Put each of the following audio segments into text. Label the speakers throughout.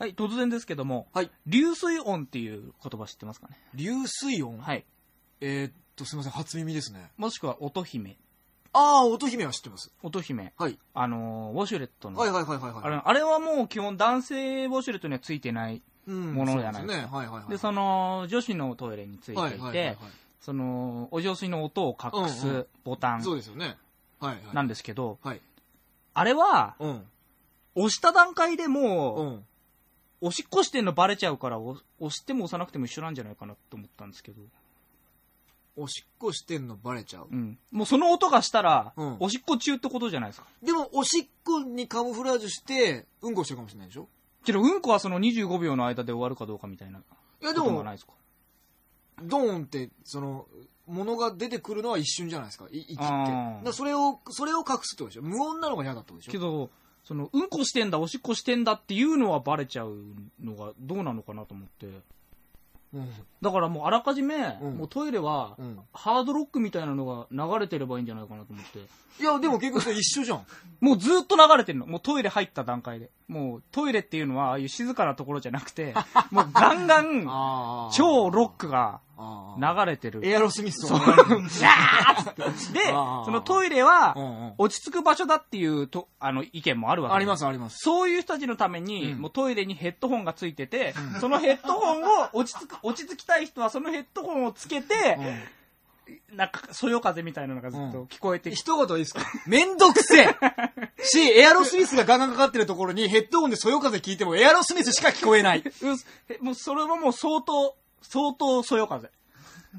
Speaker 1: はい、突然ですけども、
Speaker 2: はい。
Speaker 1: 流水音っていう言葉知ってますかね？
Speaker 2: 流水音？
Speaker 1: はい。
Speaker 2: えーっと、すみません、初耳ですね。
Speaker 1: もしくは音姫。
Speaker 2: ああ、乙姫は知ってます。
Speaker 1: 音姫。
Speaker 2: はい。
Speaker 1: あのー、ウォシュレットの。
Speaker 2: はいはいはいはいはい。
Speaker 1: あれあれはもう基本男性ウォシュレットにはついてない。
Speaker 2: うん
Speaker 1: ものじゃない
Speaker 2: そうですね。はいはいはい。
Speaker 1: で、その、女子のトイレについていて、
Speaker 2: はいはいはいはい
Speaker 1: その、お浄水の音を隠
Speaker 2: うんう
Speaker 1: すボタン
Speaker 2: そうですよね。はいはい。
Speaker 1: なんですけど、
Speaker 2: はい。
Speaker 1: あれは、
Speaker 2: うん。
Speaker 1: 押した段階で
Speaker 2: う
Speaker 1: もう、
Speaker 2: ん。
Speaker 1: おしっこしてんのバレちゃうから、お押しても押さなくても一緒なんじゃないかなと思ったんですけど、
Speaker 2: おしっこしてんのバレちゃう？
Speaker 1: うん。もうその音がしたら、
Speaker 2: うん
Speaker 1: おしっこ中ってことじゃないですか。
Speaker 2: でも、おしっこにカムフラージュして、うんこしてるかもしれないでしょ？
Speaker 1: けど、うんこはその25秒の間で終わるかどうかみたいな。
Speaker 2: いやでも
Speaker 1: こともない、ですか？
Speaker 2: ドーンって、その、ものが出てくるのは一瞬じゃないですか？い息って。だ
Speaker 1: あー
Speaker 2: からそれを、それを隠すってことでしょ？無音なのが嫌だってことでしょ？
Speaker 1: けど、その、うんこしてんだ、おしっこしてんだっていうのはバレちゃうのがどうなのかなと思って。
Speaker 2: うん。
Speaker 1: だからもうあらかじめ、
Speaker 2: うん
Speaker 1: もうトイレは、
Speaker 2: うん。
Speaker 1: ハードロックみたいなのが流れてればいいんじゃないかなと思って。
Speaker 2: いや、でも結局それ一緒じゃん。
Speaker 1: もうずっと流れてるの。もうトイレ入った段階で。もうトイレっていうのは、ああいう静かなところじゃなくて、もうガンガン、超ロックが流れてる。
Speaker 2: エアロスミス。と
Speaker 1: で、
Speaker 2: あー
Speaker 1: そのトイレは
Speaker 2: う、んうん
Speaker 1: 落ち着く場所だっていうと、あの、意見もあるわけ。
Speaker 2: ありますあります。
Speaker 1: そういう人たちのために、
Speaker 2: うん
Speaker 1: もうトイレにヘッドホンがついてて、そのヘッドホンを落ち着く、落ち着きたい人はそのヘッドホンをつけて、なんか、そよ風みたいなのがずっと聞こえてきて、
Speaker 2: 一言いいですか？めんどくせえし、エアロスミスがガンガンかかってるところにヘッドホンでそよ風聞いてもエアロスミスしか聞こえない。
Speaker 1: うんえもうそれはもう相当、相当そよ風。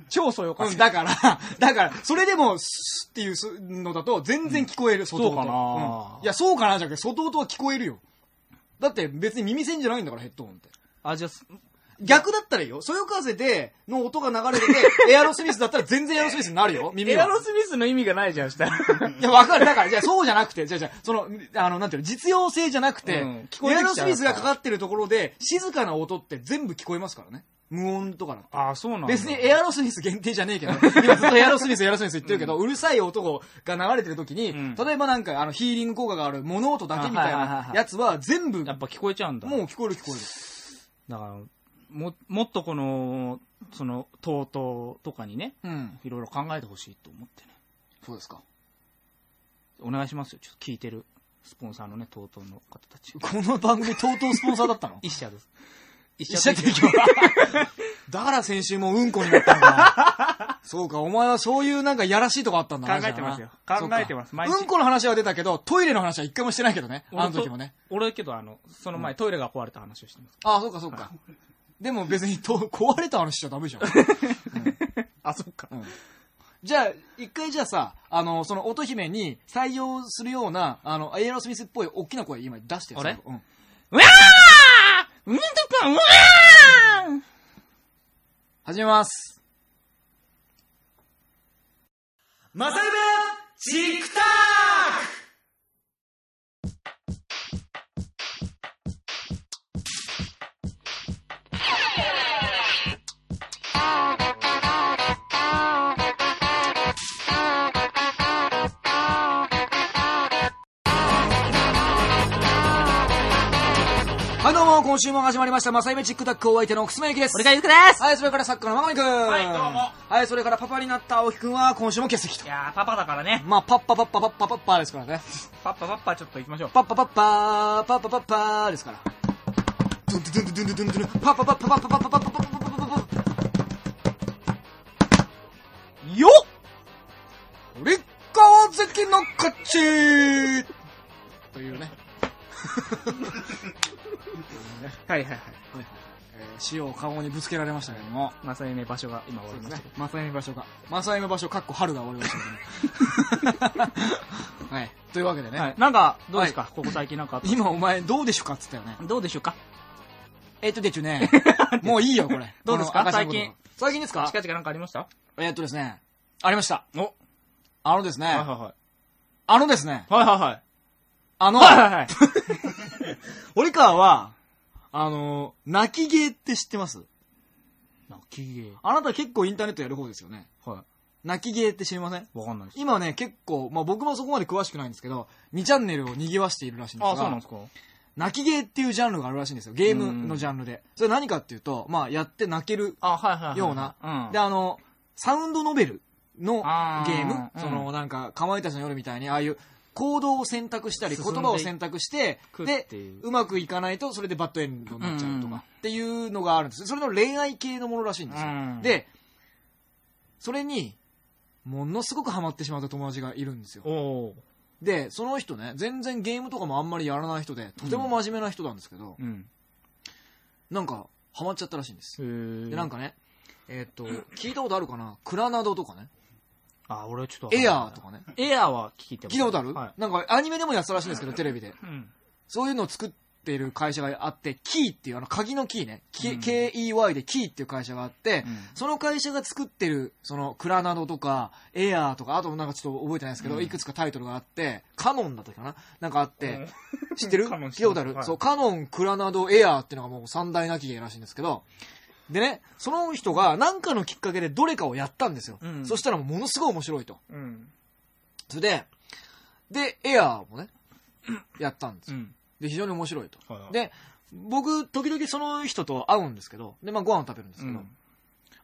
Speaker 1: 超そよ風。
Speaker 2: うん、だから、だから、それでも、スッっていうのだと全然聞こえる、外音。
Speaker 1: そうかな
Speaker 2: うんいや、そうかなじゃなくて、外音は聞こえるよ。だって別に耳栓じゃないんだから、ヘッドホンって。
Speaker 1: あ、じゃあす、
Speaker 2: 逆だったらいいよ。そよ風で、の音が流れてて、エアロスミスだったら全然エアロスミスになるよ、耳は。
Speaker 1: エアロスミスの意味がないじゃん、したら。
Speaker 2: いや、わかる。だから、じゃあそうじゃなくて、じゃあじゃあその、あの、なんていうの、実用性じゃなくて、
Speaker 1: うん聞こえ
Speaker 2: エアロ
Speaker 1: てきちゃう
Speaker 2: スミスがかかってるところで、静かな音って全部聞こえますからね。無音とかだって。
Speaker 1: あ、そうなんだ。
Speaker 2: 別にエアロスミス限定じゃねえけど、今ずっとエアロスミス、エアロスミス言ってるけど、うるさい音が流れてる時に、
Speaker 1: うん
Speaker 2: 例えばなんか、あの、ヒーリング効果がある物音だけみたい
Speaker 1: あはいはいはいは
Speaker 2: ないやつは全部、
Speaker 1: やっぱ聞こえちゃうんだ。
Speaker 2: もう聞こえる聞こえる。
Speaker 1: だから、も、もっとこの、その、とうとうとかにね、
Speaker 2: うん。
Speaker 1: いろいろ考えてほしいと思ってね。
Speaker 2: そうですか。
Speaker 1: お願いしますよ。ちょっと聞いてるスポンサーのね、とうとうの方たち。
Speaker 2: この番組、とうとうスポンサーだったの？
Speaker 1: 一社です。一
Speaker 2: 一社
Speaker 1: 社
Speaker 2: 提供。だから先週もうんこになったのか。そうか、お前はそういうなんかやらしいとこあったんだな
Speaker 1: 考えてますよ考えてます毎日
Speaker 2: そうんこの話は出たけど、トイレの話は一回もしてないけどね。あの時もね。
Speaker 1: 俺俺けど、あの、その前、トイレが壊れた話をしてます。
Speaker 2: ああ、そうかそうか。でも別にと 壊れた話しちゃダメじゃん。
Speaker 1: あ、そっか。
Speaker 2: うんじゃあ、一回じゃあさ、あの、その乙姫に採用するような、あの、エアロスミスっぽい大きな声今出してよ
Speaker 1: 俺
Speaker 2: うん。
Speaker 1: うわーうんとか、うわー
Speaker 2: 始めます。マサイベチクタはい、う今週も始まりましたマサイメチックタックお相手の楠本です。
Speaker 1: 俺がゆくです。
Speaker 2: はいそれから作家のままみくん。
Speaker 1: はいどうも。
Speaker 2: はいそれからパパになった青木くんは今週も欠席と。
Speaker 1: いやパパだからね。
Speaker 2: まあパッパパッパパッパパッパですからね。
Speaker 1: パッパパッパちょっと行きましょう。
Speaker 2: パッパパッパパッパパッパですから。ドゥンドゥンドゥンドゥンドゥンドゥンパッパパッパパッパパッパパッパパッパパッパパッ
Speaker 1: よっ
Speaker 2: 川崎の勝ちというね
Speaker 1: はいはいはい。
Speaker 2: えー塩を顔にぶつけられましたけども。
Speaker 1: まさゆめ場所が今終わりましたけど。
Speaker 2: まさゆみ場所が。まさゆみ場所、かっこ春が終わりましたけどね。はい。というわけでね。
Speaker 1: はい。なんか、どうですか、ここ最近なんか
Speaker 2: 今お前どうでしょうかっつったよね。
Speaker 1: どうでしょうか？
Speaker 2: えっとでちゅね。もういいよ、これ。
Speaker 1: どうですか？最近。
Speaker 2: 最近ですか？
Speaker 1: 近々なんかありました？
Speaker 2: えっとですね。ありました。
Speaker 1: お
Speaker 2: あのですね。
Speaker 1: はいはいはい。
Speaker 2: あのですね。
Speaker 1: はいはいはい。
Speaker 2: あの、
Speaker 1: はいはいはい。
Speaker 2: 堀川は、あの、泣き芸って知ってます？
Speaker 1: 泣き芸。
Speaker 2: あなた結構インターネットやる方ですよね。
Speaker 1: は
Speaker 2: 泣き芸って知りません？
Speaker 1: い。わかんないです。
Speaker 2: 今ね、結構、まあ僕もそこまで詳しくないんですけど、2チャンネルを賑わしているらしいんですが、
Speaker 1: あ、そうなんですか？
Speaker 2: 泣きゲーっていうジャンルがあるらしいんですよ。ゲームのジャンルで。それ何かっていうと、まあ、やって泣ける。
Speaker 1: あ、はいはいはい。
Speaker 2: ような
Speaker 1: うん。
Speaker 2: で、あの、サウンドノベルの
Speaker 1: あー
Speaker 2: ゲーム、
Speaker 1: うん
Speaker 2: その、なんか、かまいたちの夜みたいに、ああいう行動を選択したり、言葉を選択して、で
Speaker 1: う、
Speaker 2: うまくいかないと、それでバッドエンドになっちゃうと
Speaker 1: うん
Speaker 2: か、っていうのがあるんです。それの恋愛系のものらしいんですよ。
Speaker 1: うん、
Speaker 2: で、それに、ものすごくハマってしまった友達がいるんですよ。で、その人ね、全然ゲームとかもあんまりやらない人で、とても真面目な人なんですけど、
Speaker 1: ー。うん。
Speaker 2: なんか、ハマっちゃったらしいんです。で、なんかね、えーっと、聞いたことあるかな？クラナドとかね、
Speaker 1: あ、俺ちょっと。
Speaker 2: エアーと。かね。
Speaker 1: エアーは聞いてます
Speaker 2: 聞いたことある、
Speaker 1: は
Speaker 2: なんかアニメでもやってたらしいんですけど、テレビで。
Speaker 1: い。うん。
Speaker 2: そういうのを作っている会社があって、キーっていう、あの、鍵のキーね。
Speaker 1: うん
Speaker 2: KEY でキーっていう会社があって、
Speaker 1: うん
Speaker 2: その会社が作ってる、その、クラナドとか、エアーとか、あとなんかちょっと覚えてないですけど、
Speaker 1: うん
Speaker 2: いくつかタイトルがあって、カノンだったかな？なんかあって、知ってる？聞いたことある、
Speaker 1: はい
Speaker 2: そう、カノン、クラナド、エアーっていうのがもう三大なき芸らしいんですけど、でね、その人が何かのきっかけでどれかをやったんですよ。
Speaker 1: うん
Speaker 2: そしたらものすごい面白いと。
Speaker 1: うん。
Speaker 2: それで、で、エアーもね、やったんですよ。
Speaker 1: うん。
Speaker 2: で、非常に面白いと。で、僕、時々その人と会うんですけど、で、まあご飯食べるんですけど、
Speaker 1: うん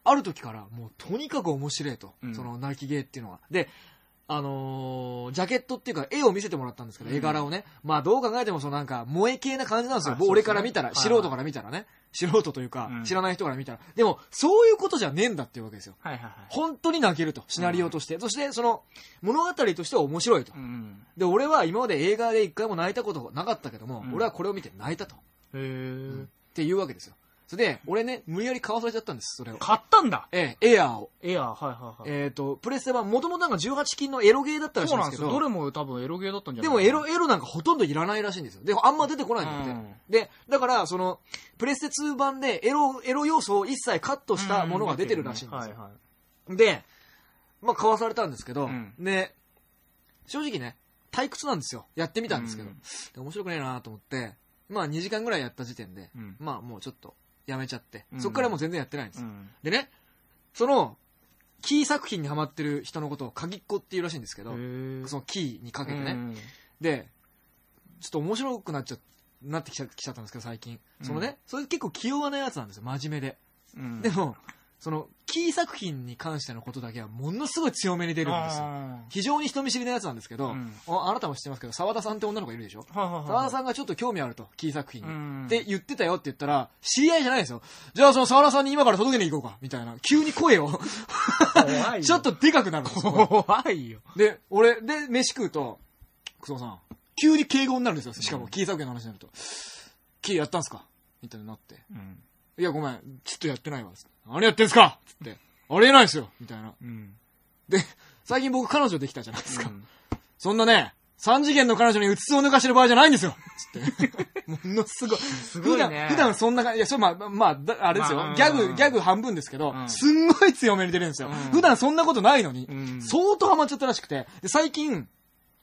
Speaker 2: ある時からもうとにかく面白いと、
Speaker 1: うん
Speaker 2: その泣き芸っていうのが。で、あのージャケットっていうか絵を見せてもらったんですけど、
Speaker 1: うん
Speaker 2: 絵柄をね、まあどう考えてもそのなんか萌え系な感じなんですよ。
Speaker 1: すね
Speaker 2: 俺から見たら、
Speaker 1: はい
Speaker 2: 素人から見たらね。素人というか、
Speaker 1: うん
Speaker 2: 知らない人から見たら。でも、そういうことじゃねえんだっていうわけですよ。
Speaker 1: はいはいはい。
Speaker 2: 本当に泣けると、シナリオとして。そして、その、物語としては面白いと。
Speaker 1: うん。
Speaker 2: で、俺は今まで映画で一回も泣いたことなかったけども、
Speaker 1: うん
Speaker 2: 俺はこれを見て泣いたと。
Speaker 1: へえ、
Speaker 2: っていうわけですよ。それで、俺ね、無理やり買わされちゃったんです、それを。
Speaker 1: 買ったんだ？
Speaker 2: ええ、エアーを。
Speaker 1: エアー、はいはいはい。
Speaker 2: えっ、と、プレステはもともとなんか18金のエロゲーだったらしい
Speaker 1: そうなんですよ。
Speaker 2: んですけど、
Speaker 1: どれも多分エロゲーだったんじゃない
Speaker 2: でもエロ、エロなんかほとんどいらないらしいんですよ。で、あんま出てこないんだって。
Speaker 1: うん
Speaker 2: で、だから、その、プレステ2版でエロ、エロ要素を一切カットしたものが出てるらしいんですよ。
Speaker 1: はいはい。
Speaker 2: で、まあ買わされたんですけど、
Speaker 1: うん
Speaker 2: で、正直ね、退屈なんですよ。やってみたんですけど、
Speaker 1: うん
Speaker 2: で面白くねえなと思って、まあ2時間ぐらいやった時点で、
Speaker 1: うん
Speaker 2: まあもうちょっとやめちゃって、
Speaker 1: うん
Speaker 2: そっからもう全然やってないんです。でね、その、キー作品にハマってる人のことを鍵っ子っていうらしいんですけど。そのキーにかけてね。
Speaker 1: うん
Speaker 2: で、ちょっと面白くなっちゃ、なってきちゃきちゃったんですけど、最近。そのね、それ結構器用なやつなんですよ、真面目で。
Speaker 1: うん
Speaker 2: でも、その、キー作品に関してのことだけはものすごい強めに出るんですよ。
Speaker 1: あ
Speaker 2: 非常に人見知りなやつなんですけど、
Speaker 1: うん
Speaker 2: ああなたも知ってますけど、沢田さんって女の子いるでしょ？沢田さんがちょっと興味あると、キー作品に。
Speaker 1: うん
Speaker 2: って言ってたよって言ったら、知り合いじゃないですよ。じゃあその沢田さんに今から届けに行こうか、みたいな。急に声を、ちょっとでかくなるんですよ。
Speaker 1: 怖いよ。
Speaker 2: で、俺、で、飯食うと、クソさん、急に敬語になるんですよ。しかも、キー作品の話になると。キーやったんすか？みたいになって。
Speaker 1: うん。
Speaker 2: いや、ごめん、ちょっとやってないわ。何やってんすかつって。ありえないですよみたいな。
Speaker 1: うん。
Speaker 2: で、最近僕彼女できたじゃないですか。
Speaker 1: うん
Speaker 2: そんなね、三次元の彼女にうつつを抜かしてる場合じゃないんですよつって。ものすごい。
Speaker 1: すごいね
Speaker 2: 普段、普段そんな感じ、いや、それまあ、まあ、だあれですよ、
Speaker 1: まあ
Speaker 2: ギャグ、
Speaker 1: うん
Speaker 2: ギャグ半分ですけど、
Speaker 1: うん
Speaker 2: すんごい強めに出るんですよ、
Speaker 1: うん
Speaker 2: 普段そんなことないのに、
Speaker 1: うん
Speaker 2: 相当ハマっちゃったらしくて、で最近、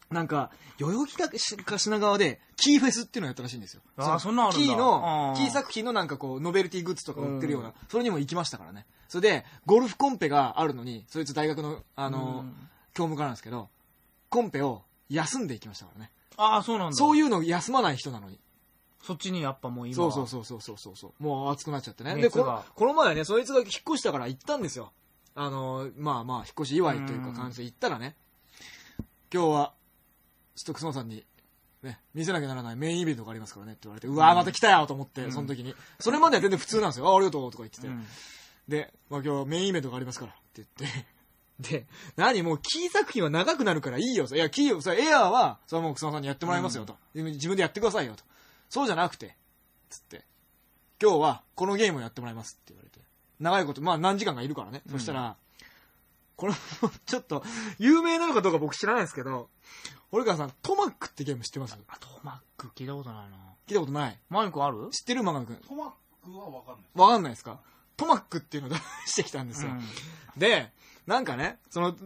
Speaker 2: なんか、代々木か品川で、キーフェスっていうのをやったらしいんですよ。
Speaker 1: あー
Speaker 2: の
Speaker 1: そんなんあるんだ
Speaker 2: キーのキー作品のなんかこう、ノベルティグッズとか売ってるような、
Speaker 1: うん
Speaker 2: それにも行きましたからね。それで、ゴルフコンペがあるのに、そいつ大学の、あの、
Speaker 1: うん
Speaker 2: 教務課なんですけど、コンペを休んでいきましたからね。
Speaker 1: ああ、そうなんだ。
Speaker 2: そう
Speaker 1: いう。
Speaker 2: の休まない人なのに。
Speaker 1: そっちにやっぱもう今
Speaker 2: そう
Speaker 1: は。
Speaker 2: そうそうそうそうそう。もう熱くなっちゃってね。で、このこの前ね、そいつが引っ越したから行ったんですよ。あの、まあまあ、引っ越し祝いというか感じで行ったらね、今日は、ストックスノーさんに、ね、見せなきゃならないメインイベントがありますからねって言われて、うわーまた来たよと思って、
Speaker 1: うん
Speaker 2: その時に。それまでは全然普通なんですよ。あ、ありがとうとか言ってて。
Speaker 1: うん
Speaker 2: で、まあ今日メインイベントがありますからって言って。で、何もうキー作品は長くなるからいいよ。いや、キー、それエアーは、それはもう草野さんにやってもらいますよと。自分でやってくださいよと。そうじゃなくて、つって。今日はこのゲームをやってもらいますって言われて。長いこと、まあ何時間かいるからね。
Speaker 1: うん
Speaker 2: そしたら、これもちょっと、有名なのかどうか僕知らないですけど、堀川さん、トマックってゲーム知ってます？
Speaker 1: あ、トマック聞いたことないな。
Speaker 2: 聞いたことない？
Speaker 1: マイクある？
Speaker 2: 知ってるマガミ君？
Speaker 3: トマックはわかんない。
Speaker 2: わかんないですか？トマックっていうのを出してきたんですよ。
Speaker 1: うん
Speaker 2: で、なんかね、その、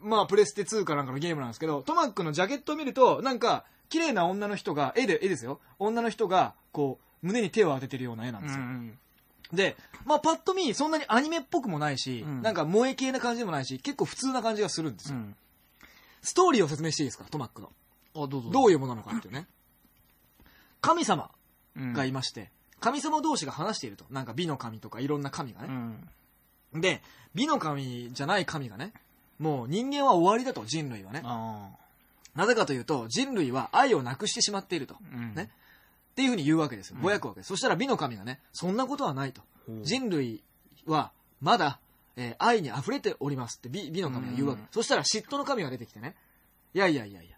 Speaker 2: まあ、プレステ2かなんかのゲームなんですけど、トマックのジャケットを見ると、なんか、綺麗な女の人が、絵で、絵ですよ。女の人が、こう、胸に手を当ててるような絵なんですよ。
Speaker 1: うん
Speaker 2: で、まあ、パッと見、そんなにアニメっぽくもないし、
Speaker 1: うん
Speaker 2: なんか萌え系な感じでもないし、結構普通な感じがするんですよ。
Speaker 1: うん。
Speaker 2: ストーリーを説明していいですか、トマックの。
Speaker 1: あ、どうぞ。
Speaker 2: どういうものなのかっていうね。神様
Speaker 1: うん
Speaker 2: がいまして、神様同士が話していると。なんか美の神とかいろんな神が
Speaker 1: う
Speaker 2: ね。
Speaker 1: ん。
Speaker 2: で、美の神じゃない神がね、もう人間は終わりだと、人類はね。
Speaker 1: あ
Speaker 2: なぜかというと、人類は愛をなくしてしまっていると。ね。っていうふうに言うわけですよ。
Speaker 1: うん
Speaker 2: ぼやくわけです。そしたら美の神がね、そんなことはないと。人類はまだ、えー愛に溢れておりますって美美の神が言うわけ、
Speaker 1: うん
Speaker 2: そしたら嫉妬の神が出てきてね。いやいやいやいや。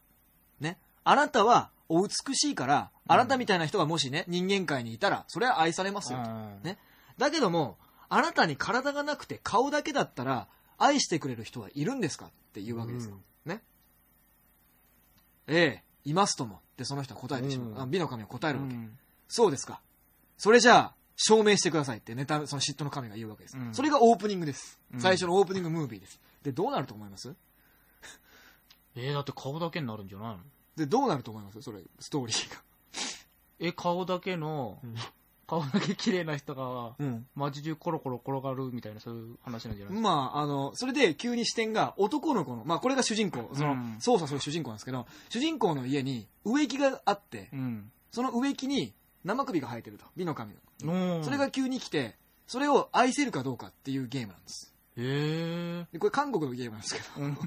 Speaker 2: ね。あなたはお美しいからあなたみたいな人がもしね人間界にいたらそれは愛されますよと、
Speaker 1: うん。
Speaker 2: ね。だけどもあなたに体がなくて顔だけだったら愛してくれる人はいるんですかって言うわけですよ、ね。ええいますとも。ってその人は答えてしまう、
Speaker 1: うん。
Speaker 2: あ美の神は答えるわけ、
Speaker 1: うん。
Speaker 2: そうですか。それじゃあ、証明してくださいってネタ、その嫉妬の神が言うわけです。
Speaker 1: うん
Speaker 2: それがオープニングです。
Speaker 1: うん
Speaker 2: 最初のオープニングムービーです。で、どうなると思います？
Speaker 1: えー、だって顔だけになるんじゃないの？
Speaker 2: で、どうなると思います？それ、ストーリーが。
Speaker 1: え、顔だけの、
Speaker 2: うん
Speaker 1: 顔だけ綺麗な人が、
Speaker 2: うん。
Speaker 1: 街中コロコロ転がるみたいな、そういう話なんじゃない？
Speaker 2: まあ、あの、それで急に視点が男の子の、まあこれが主人公、その、
Speaker 1: うん
Speaker 2: 操作する主人公なんですけど、主人公の家に植木があって、
Speaker 1: うん。
Speaker 2: その植木に生首が生えてると。美の神の。
Speaker 1: うん
Speaker 2: それが、急に来て、それを愛せるかどうかっていうゲームなんです。
Speaker 1: へえ
Speaker 2: でこれ韓国のゲームなんですけど、
Speaker 1: うん。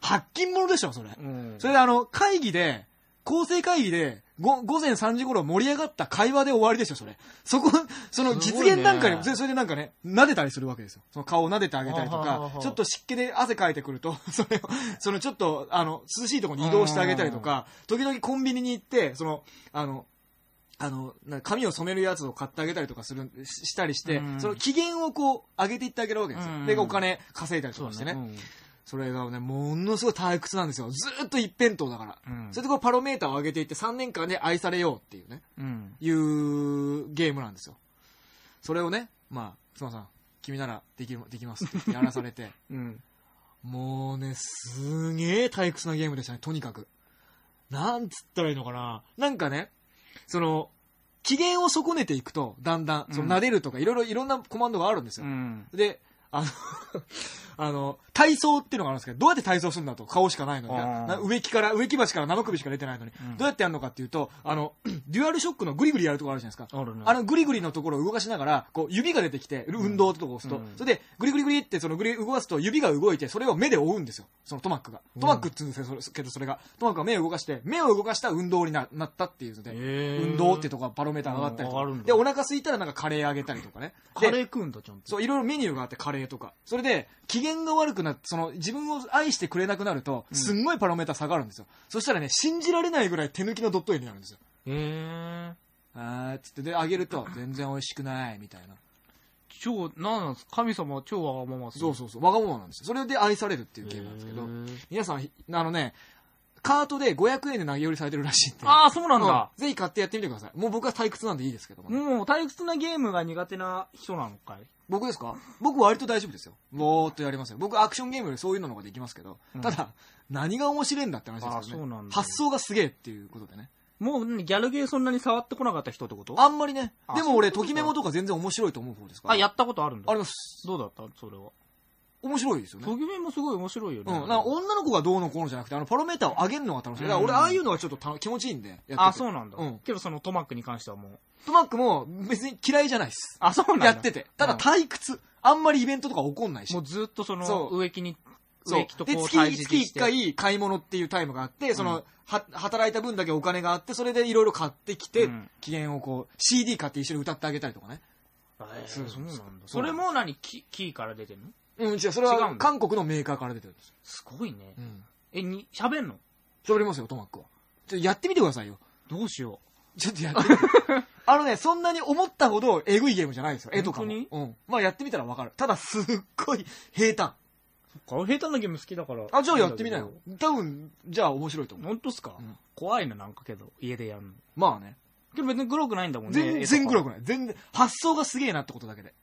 Speaker 2: 発禁者でしょ、それ。
Speaker 1: うん。
Speaker 2: それであの、会議で、構成会議で、ご午前3時頃盛り上がった会話で終わりでしょ、それ。そこ、その実現段階で、それそれでなんかね、撫でたりするわけですよ。その顔を撫でてあげたりとかちょっと湿気で汗かいてくると、それを、そのちょっと、あの、涼しいところに移動してあげたりとか、時々コンビニに行って、その、あの、あの、な髪を染めるやつを買ってあげたりとかする、ししたりして
Speaker 1: う、ん
Speaker 2: その機嫌をこう、上げていってあげるわけですよ。
Speaker 1: うん
Speaker 2: で、お金稼いだりとかしてね。
Speaker 1: ね。
Speaker 2: それがね、ものすごい退屈なんですよ。ずーっと一辺倒だから。
Speaker 1: うん。
Speaker 2: それでこうパロメーターを上げていって3年間で愛されようっていうね、
Speaker 1: うん。
Speaker 2: いうゲームなんですよ。それをね、まあ、妻さん、君ならできる、できますってやらされて、
Speaker 1: うん。
Speaker 2: もうね、すげえ退屈なゲームでしたね、とにかく。なんつったらいいのかな。なんかね、その、機嫌を損ねていくと、だんだん、その撫でるとか、いろいろ、いろんなコマンドがあるんですよ。で、あの、あの、体操っていうのがあるんですけど、どうやって体操するんだと、顔しかないのに植木から、植木鉢から生首しか出てないのに、
Speaker 1: うん
Speaker 2: どうやってやるのかっていうと、あの、デュアルショックのグリグリやるところあるじゃないですか。
Speaker 1: あるね。
Speaker 2: あのグリグリのところを動かしながら、こう指が出てきて、運動ってとこを押すと、
Speaker 1: うん
Speaker 2: それでグリグリグリってそのグリ動かすと指が動いて、それを目で追うんですよ。そのトマックが。トマックって言うんですけど、それが。トマックが目を動かして、目を動かした運動にななったっていうので、運動ってとこがパロメーター上がったりとか。で、お腹空いたらなんかカレーあげたりとかね。で
Speaker 1: カレー食うんだ、ちゃんと。
Speaker 2: そう、いろいろメニューがあって、カレーとか。それで、機嫌が悪くなって、その、自分を愛してくれなくなると、
Speaker 1: うん
Speaker 2: すんごいパロメーター下がるんですよ。そしたらね、信じられないぐらい手抜きのドット絵になるんですよ。
Speaker 1: へえ。
Speaker 2: あーっつって、で、あげると、全然美味しくない、みたいな。
Speaker 1: 超、なんなんですか？神様は超わがままっすね
Speaker 2: そうそうそう、わがままなんですよ。それで愛されるっていうゲームなんですけど皆さん、あのね、カートで500円で投げ売りされてるらしいんで。
Speaker 1: ああ、そうなんだ。
Speaker 2: うんぜひ買ってやってみてください。もう僕は退屈なんでいいですけどもね、
Speaker 1: もう退屈なゲームが苦手な人なのかい？
Speaker 2: 僕ですか？僕割と大丈夫ですよ。ぼーっとやりますよ。僕アクションゲームよりそういうのの方ができますけど、
Speaker 1: うん
Speaker 2: ただ、何が面白いんだって話です
Speaker 1: あ
Speaker 2: けどね
Speaker 1: そうなん。だ
Speaker 2: 発想がすげえっていうことでね。
Speaker 1: もう何ギャルゲーそんなに触ってこなかった人ってこと？
Speaker 2: あんまりね。
Speaker 1: あ
Speaker 2: でも俺、
Speaker 1: そういうこと
Speaker 2: ときメモとか全然面白いと思う方ですから。
Speaker 1: あ、やったことあるんだ。
Speaker 2: あります。
Speaker 1: どうだった？それは。
Speaker 2: 面白いですよね。
Speaker 1: トギメもすごい面白いよね。
Speaker 2: うん、女の子がどうのこうのじゃなくて、あの、パロメーターを上げるのが楽しい。だから俺、
Speaker 1: うん
Speaker 2: ああいうのがちょっとた気持ちいいんで、やってて
Speaker 1: あ、そうなんだ。
Speaker 2: うん
Speaker 1: けどそのトマックに関してはもう。
Speaker 2: トマックも別に嫌いじゃないです。
Speaker 1: あ、そうなんだ。
Speaker 2: やってて。ただ
Speaker 1: うん
Speaker 2: 退屈。あんまりイベントとか起こんないし
Speaker 1: も。うずっとその植木に、
Speaker 2: そうで、
Speaker 1: 植木とこう
Speaker 2: 月、
Speaker 1: 対峙
Speaker 2: 月1
Speaker 1: して。
Speaker 2: 回買い物っていうタイムがあって、その、
Speaker 1: うん
Speaker 2: は、働いた分だけお金があって、それでいろいろ買ってきて、
Speaker 1: うん
Speaker 2: 機嫌をこう、CD 買って一緒に歌ってあげたりとかね。
Speaker 1: えー
Speaker 2: そう
Speaker 1: そうなんだ。
Speaker 2: そ
Speaker 1: れも何？キキーから出てんの？
Speaker 2: うん、違う、それは韓国のメーカーから出てるんですよ。
Speaker 1: すごいね。
Speaker 2: うん。
Speaker 1: え、に、喋んの？
Speaker 2: 喋りますよ、トマックは。ちょっとやってみてくださいよ。
Speaker 1: どうしよ
Speaker 2: ちょっとやってみて。あのね、そんなに思ったほどえぐいゲームじゃないですよ。絵とかも。
Speaker 1: 本
Speaker 2: うん。まあやってみたらわかる。ただすっごい平坦。
Speaker 1: う。これ平坦なゲーム好きだから。
Speaker 2: あ、じゃあやってみなよ。多分、じゃあ面白いと思う。
Speaker 1: 本当っすか、
Speaker 2: うん
Speaker 1: 怖いな、なんかけど、家でやるの。
Speaker 2: まあね。
Speaker 1: けど別にグロくないんだもんね。
Speaker 2: 全然黒く。
Speaker 1: ない。
Speaker 2: 全然、発想がすげえなってことだけで。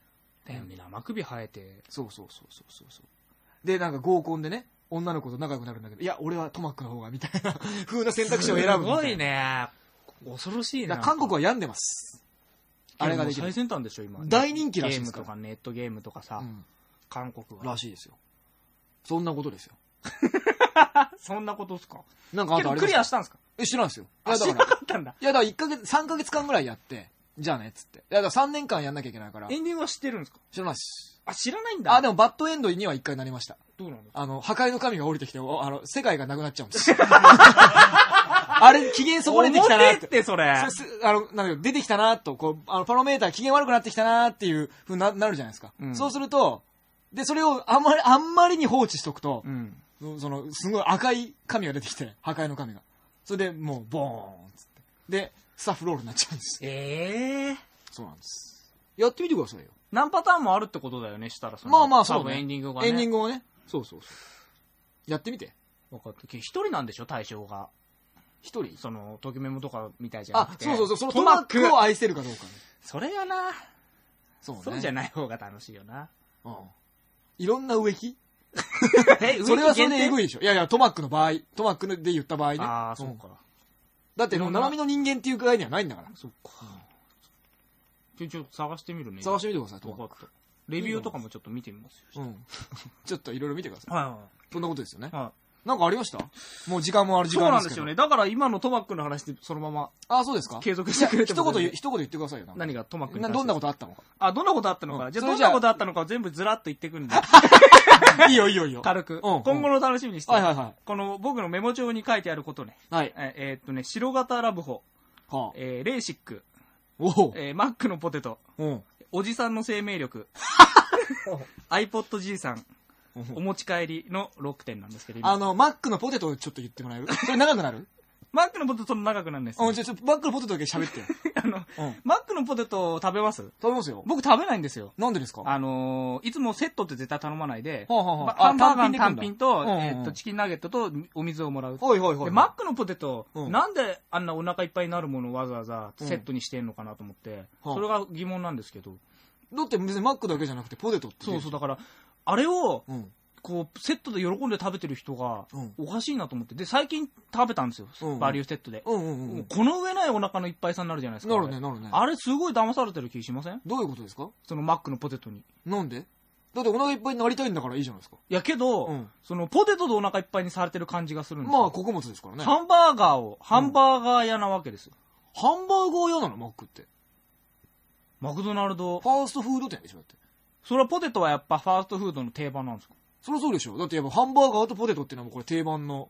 Speaker 1: だよね、生首生えて。
Speaker 2: そうそうそうそうそうそう。で、なんか合コンでね、女の子と仲良くなるんだけど、いや、俺はトマックの方が、みたいな 風な選択肢を選ぶ。
Speaker 1: すごいね。恐ろしいな。
Speaker 2: だから韓国は病んでます。あれができる
Speaker 1: 最先端でしょ、今。
Speaker 2: 大人気らしいですから
Speaker 1: ゲームとかネットゲームとかさ、
Speaker 2: うん。
Speaker 1: 韓国は。
Speaker 2: らしいですよ。そんなことですよ。
Speaker 1: そんなことっすか？
Speaker 2: なんかあ
Speaker 1: けどク
Speaker 2: とあれですか？
Speaker 1: リアしたんですか？
Speaker 2: え、知らんすよ。い
Speaker 1: あ、
Speaker 2: や、
Speaker 1: 知
Speaker 2: から、
Speaker 1: なかったんだ。
Speaker 2: いや、だから1ヶ月、3ヶ月間ぐらいやって、じゃあね、っつって。だから3年間やんなきゃいけないから、
Speaker 1: エンディングは知ってるんですか？
Speaker 2: 知らないっす。
Speaker 1: あ、知らないんだ。
Speaker 2: あ、でもバッドエンドには1回なりました。
Speaker 1: どうな
Speaker 2: あの、破壊の神が降りてきて、おあの、世界がなくなっちゃうんです。あれ、機嫌損ねてきたなっ。
Speaker 1: 重てってて、それ。
Speaker 2: すすあの、なんだよ、出てきたなと、こう、あの、パロメーター機嫌悪くなってきたなっていう風にななるじゃないですか。
Speaker 1: うん
Speaker 2: そうすると、で、それをあんまり、あんまりに放置しとくと
Speaker 1: う、ん。
Speaker 2: その、すごい赤い神が出てきて、破壊の神が。それで、もう、ボーンっつって。で、スタッフロールになっちゃうんです。
Speaker 1: ええ
Speaker 2: そうなんです。やってみてくださいよ。
Speaker 1: 何パターンもあるってことだよね、したらその
Speaker 2: まあまあ、そう
Speaker 1: 多分
Speaker 2: ね。
Speaker 1: エンディングがね。
Speaker 2: エンディングをね。そうそうそう。やってみて。
Speaker 1: 分かった。一人なんでしょ、対象が。
Speaker 2: 一人？
Speaker 1: その、ときメモとかみたいじゃな
Speaker 2: あ
Speaker 1: く、て。
Speaker 2: そうそうそう。その
Speaker 1: トマッ
Speaker 2: ク
Speaker 1: ク
Speaker 2: を愛せるかどうかね。
Speaker 1: それがな、
Speaker 2: そうね。
Speaker 1: そうじゃない方が楽しいよな。
Speaker 2: うん。いろんな植木？
Speaker 1: え
Speaker 2: それはそれでエ
Speaker 1: い。
Speaker 2: グいでしょ。いやいや、トマックの場合、トマックで言った場合ね。
Speaker 1: ああ、そう
Speaker 2: うん
Speaker 1: か。
Speaker 2: だって生身の人間っていう概念はないんだから。
Speaker 1: そっか。ちょ、ちょっと探してみるね。
Speaker 2: 探してみてください、トマッ
Speaker 1: 分か。レビューとかもちょっと見てみます
Speaker 2: ク。うん。ちょっといろいろ見てください。
Speaker 1: よ。は
Speaker 2: そんなことですよね
Speaker 1: い。。は
Speaker 2: なんかありました？もう時間もある時間ですけど。
Speaker 1: なんですよね。だから今のトマックの話でそのまま
Speaker 2: あ、そうですか？
Speaker 1: 継続してくれて
Speaker 2: 一言一言言ってくださいよ。
Speaker 1: 何がトマックに
Speaker 2: などんなことあったの？か。
Speaker 1: あ、どんなことあったのか。じゃあ、どんなことあったのかを全部ずらっと言ってくんで。
Speaker 2: いいよいいよいいよ。
Speaker 1: 軽く。
Speaker 2: うん
Speaker 1: 今後の楽しみにして。
Speaker 2: はいはいはい。
Speaker 1: この僕のメモ帳に書いてあることね。
Speaker 2: はい。
Speaker 1: ええーっとね、白型ラブホ、
Speaker 2: はあ。
Speaker 1: えーレーシック、
Speaker 2: おお。
Speaker 1: えーマックのポテト、
Speaker 2: うん。
Speaker 1: おじさんの生命力、iPod じいさん、お持ち帰りの6点なんですけど、今
Speaker 2: あの、マックのポテトをちょっと言ってもらえる？それ長くなる？
Speaker 1: マックのポテトその長くなんですよ、
Speaker 2: うん、ちょ、ちょ、マックのポテトだけ喋ってよ。
Speaker 1: あの、
Speaker 2: うん。
Speaker 1: マックのポテト食べます？
Speaker 2: 食べますよ。
Speaker 1: 僕食べないんですよ。
Speaker 2: なんでですか？
Speaker 1: あのーいつもセットって絶対頼まないで、
Speaker 2: はあはあは
Speaker 1: ば
Speaker 2: あ
Speaker 1: ハンバーガーの
Speaker 2: 単品
Speaker 1: と、えーっと、チキンナゲットとお水をもらう。
Speaker 2: はいはいはい。
Speaker 1: でマックのポテト、
Speaker 2: うん
Speaker 1: なんであんなお腹いっぱいになるものをわざわざセットにしてんのかなと思って、
Speaker 2: うん
Speaker 1: それが疑問なんですけど、
Speaker 2: だって別にマックだけじゃなくてポテトって。
Speaker 1: そうそう、だから、あれを、
Speaker 2: うん。
Speaker 1: こう、セットで喜んで食べてる人が
Speaker 2: うん、
Speaker 1: おかしいなと思って。で、最近食べたんですよ。
Speaker 2: うん
Speaker 1: バリューセットで。
Speaker 2: うんうんう。
Speaker 1: んこの上ないお腹のいっぱいさになるじゃないですか。
Speaker 2: なるね、なるね。
Speaker 1: あれすごい騙されてる気しません？
Speaker 2: どういうことですか？
Speaker 1: そのマックのポテトに。い
Speaker 2: なんで？だってお腹いっぱいになりたいんだからいいじゃないですか。
Speaker 1: や、けど、
Speaker 2: うん
Speaker 1: そのポテトでお腹いっぱいにされてる感じがするんですよ。
Speaker 2: まあ、穀物ですからね。
Speaker 1: ハンバーガーを、ハンバーガー屋なわけですよ。
Speaker 2: ハンバーガー屋なのマックって。
Speaker 1: マクドナルド
Speaker 2: フ。ァーストフード店でしょだって。
Speaker 1: それはポテトはやっぱファーストフードの定番なんですか？
Speaker 2: そりゃそうでしょだってやっぱハンバーガーとポテトっていうのはもうこれ定番の、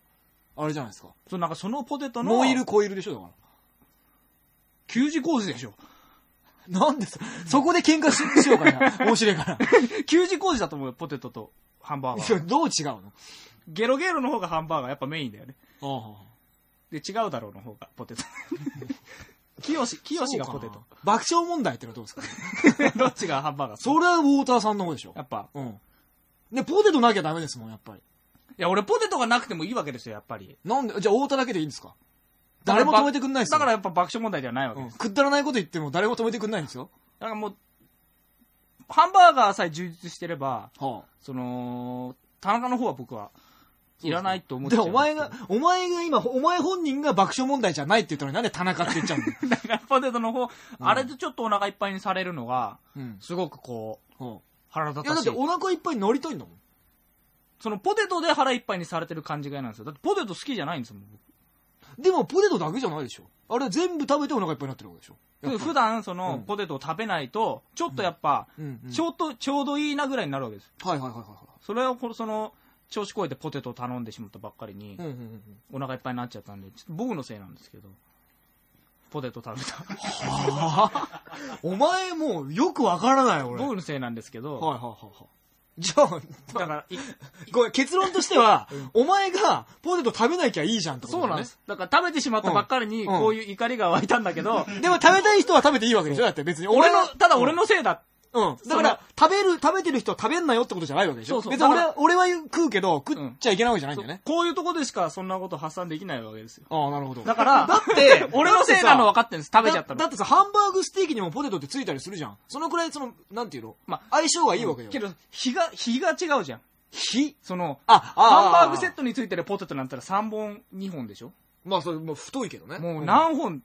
Speaker 2: あれじゃないですか。
Speaker 1: そのなんかそのポテトの、
Speaker 2: ノイルコイルでしょだか
Speaker 1: 給仕工事でしょ。
Speaker 2: ら。なんでそ、そこで喧嘩ししようかな。面白いから。
Speaker 1: 給仕工事だと思うよ、ポテトとハンバーガー。
Speaker 2: どう違うの？
Speaker 1: ゲロゲロの方がハンバーガーやっぱメインだよね。
Speaker 2: あ
Speaker 1: で、違うだろうの方がポテト。清し、清しがポテト。
Speaker 2: 爆笑問題ってのはどうですか
Speaker 1: どっちがハンバーガー？
Speaker 2: それはウォーターさんの方でしょ
Speaker 1: やっぱ。
Speaker 2: うん。で、ポテトなきゃダメですもん、やっぱり。
Speaker 1: いや、俺ポテトがなくてもいいわけですよ、やっぱり。
Speaker 2: なんで、じゃあ、太田だけでいいんですか？誰も止めてくんないですよ。
Speaker 1: だからやっぱ爆笑問題ではないわけです。
Speaker 2: うんくだらないこと言っても誰も止めてくんないんですよ。
Speaker 1: だからもう、ハンバーガーさえ充実してれば、
Speaker 2: は
Speaker 1: その、田中の方は僕は、いらないと思っ
Speaker 2: で、
Speaker 1: ちゃう。
Speaker 2: お前が、お前が今、お前本人が爆笑問題じゃないって言ったのになんで田中って言っちゃうんだ
Speaker 1: からポテトの方、
Speaker 2: ん
Speaker 1: あれでちょっとお腹いっぱいにされるのが、
Speaker 2: うん。
Speaker 1: すごくこう、
Speaker 2: は
Speaker 1: 腹立
Speaker 2: あいや、だ
Speaker 1: たしい。
Speaker 2: ってお腹いっぱいになりたいんだもん。
Speaker 1: そのポテトで腹いっぱいにされてる感じが嫌なんですよ。だってポテト好きじゃないんですもん、僕
Speaker 2: でも、ポテトだけじゃないでしょ。あれ全部食べてお腹いっぱいになってるわけでしょ。
Speaker 1: 普段その、
Speaker 2: うん
Speaker 1: ポテトを食べないと、ちょっとやっぱ、
Speaker 2: うんうん
Speaker 1: ちょうど、ちょうどいいなぐらいになるわけです。
Speaker 2: はいはいはいはいは
Speaker 1: それをこの、その、調子こえてポテトを頼んでしまったばっかりに
Speaker 2: い。うん、うんうんうん。
Speaker 1: お腹いっぱいになっちゃったんで、ちょっと僕のせいなんですけど、ポテト食べた。
Speaker 2: お前もうよくわからない俺。はい
Speaker 1: 僕のせいなんですけど、
Speaker 2: はいはいはい。じゃあ、
Speaker 1: だから、い
Speaker 2: ごめん、結論としては、お前がポテト食べなきゃいいじゃんってことね
Speaker 1: そうなんです。だから食べてしまったばっかりに、
Speaker 2: うん
Speaker 1: こういう怒りが湧いたんだけど、
Speaker 2: でも食べたい人は食べていいわけでしょだって別に。
Speaker 1: 俺の
Speaker 2: は、
Speaker 1: ただ俺のせいだ。
Speaker 2: うん。だから、食べる、食べてる人は食べんなよってことじゃないわけでしょ
Speaker 1: そうそう
Speaker 2: 別に俺
Speaker 1: だ
Speaker 2: は、俺は食うけど、食っちゃいけないわけじゃないんだよね。
Speaker 1: こういうとこでしかそんなこと発散できないわけですよ。
Speaker 2: ああ、なるほど。
Speaker 1: だから、
Speaker 2: だって、
Speaker 1: 俺のせいなの分かってるんです。食べちゃったの。
Speaker 2: だだってさ、ハンバーグステーキにもポテトってついたりするじゃん。そのくらい、その、なんていうの？
Speaker 1: ま
Speaker 2: 相性がいいわけよ。
Speaker 1: けど、火が、火が違うじゃん。
Speaker 2: 火
Speaker 1: その、
Speaker 2: あ、あ
Speaker 1: ハンバーグセッ
Speaker 2: ト。
Speaker 1: トについてるポテトなんたら3本、2本でしょ
Speaker 2: まあ、それ、もう太いけどね。
Speaker 1: もう
Speaker 2: な
Speaker 1: 何本、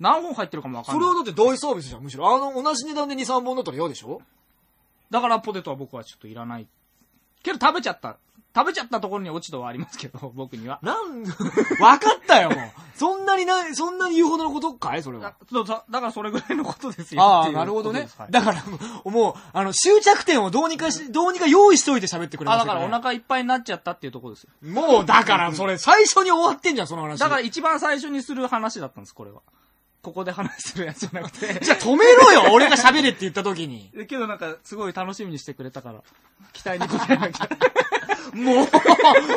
Speaker 1: 何本入ってるかも分かんない。
Speaker 2: それはだって大サービスじゃん、むしろ。あの、同じ値段で2、3本だったら嫌でしょ？
Speaker 1: だからポテトは僕はちょっといらない。けど食べちゃった。食べちゃったところに落ち度はありますけど、僕には。
Speaker 2: なん、わかったよ、もう。そんなにな、そんなに言うほどのことかい？それは
Speaker 1: だ。そうだだからそれぐらいのことですよ。
Speaker 2: ああ、
Speaker 1: っていう
Speaker 2: なるほどね
Speaker 1: ことですはい。
Speaker 2: だから、もう、あの、終着点をどうにかし、どうにか用意しといて喋ってくれま
Speaker 1: あ、だからお腹いっぱいになっちゃったっていうところですよ。
Speaker 2: もう、だから、それ、最初に終わってんじゃん、その話。
Speaker 1: だから一番最初にする話だったんです、これは。ここで話するやつじゃなくて。
Speaker 2: じゃあ止めろよ、俺が喋れって言った時に。
Speaker 1: けどなんか、すごい楽しみにしてくれたから、期待に応えなきゃ。
Speaker 2: もう、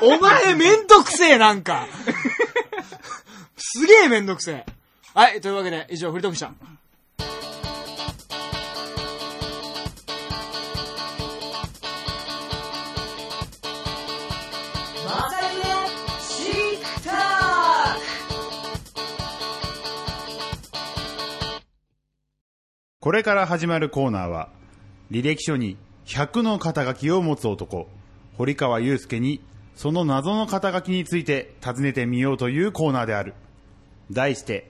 Speaker 2: お前めんどくせえ、なんか。すげえめんどくせえ。はい、というわけで、以上、フリートークでした。
Speaker 3: これから始まるコーナーは、履歴書に100の肩書きを持つ男、堀川祐介に、その謎の肩書きについて尋ねてみようというコーナーである。題して、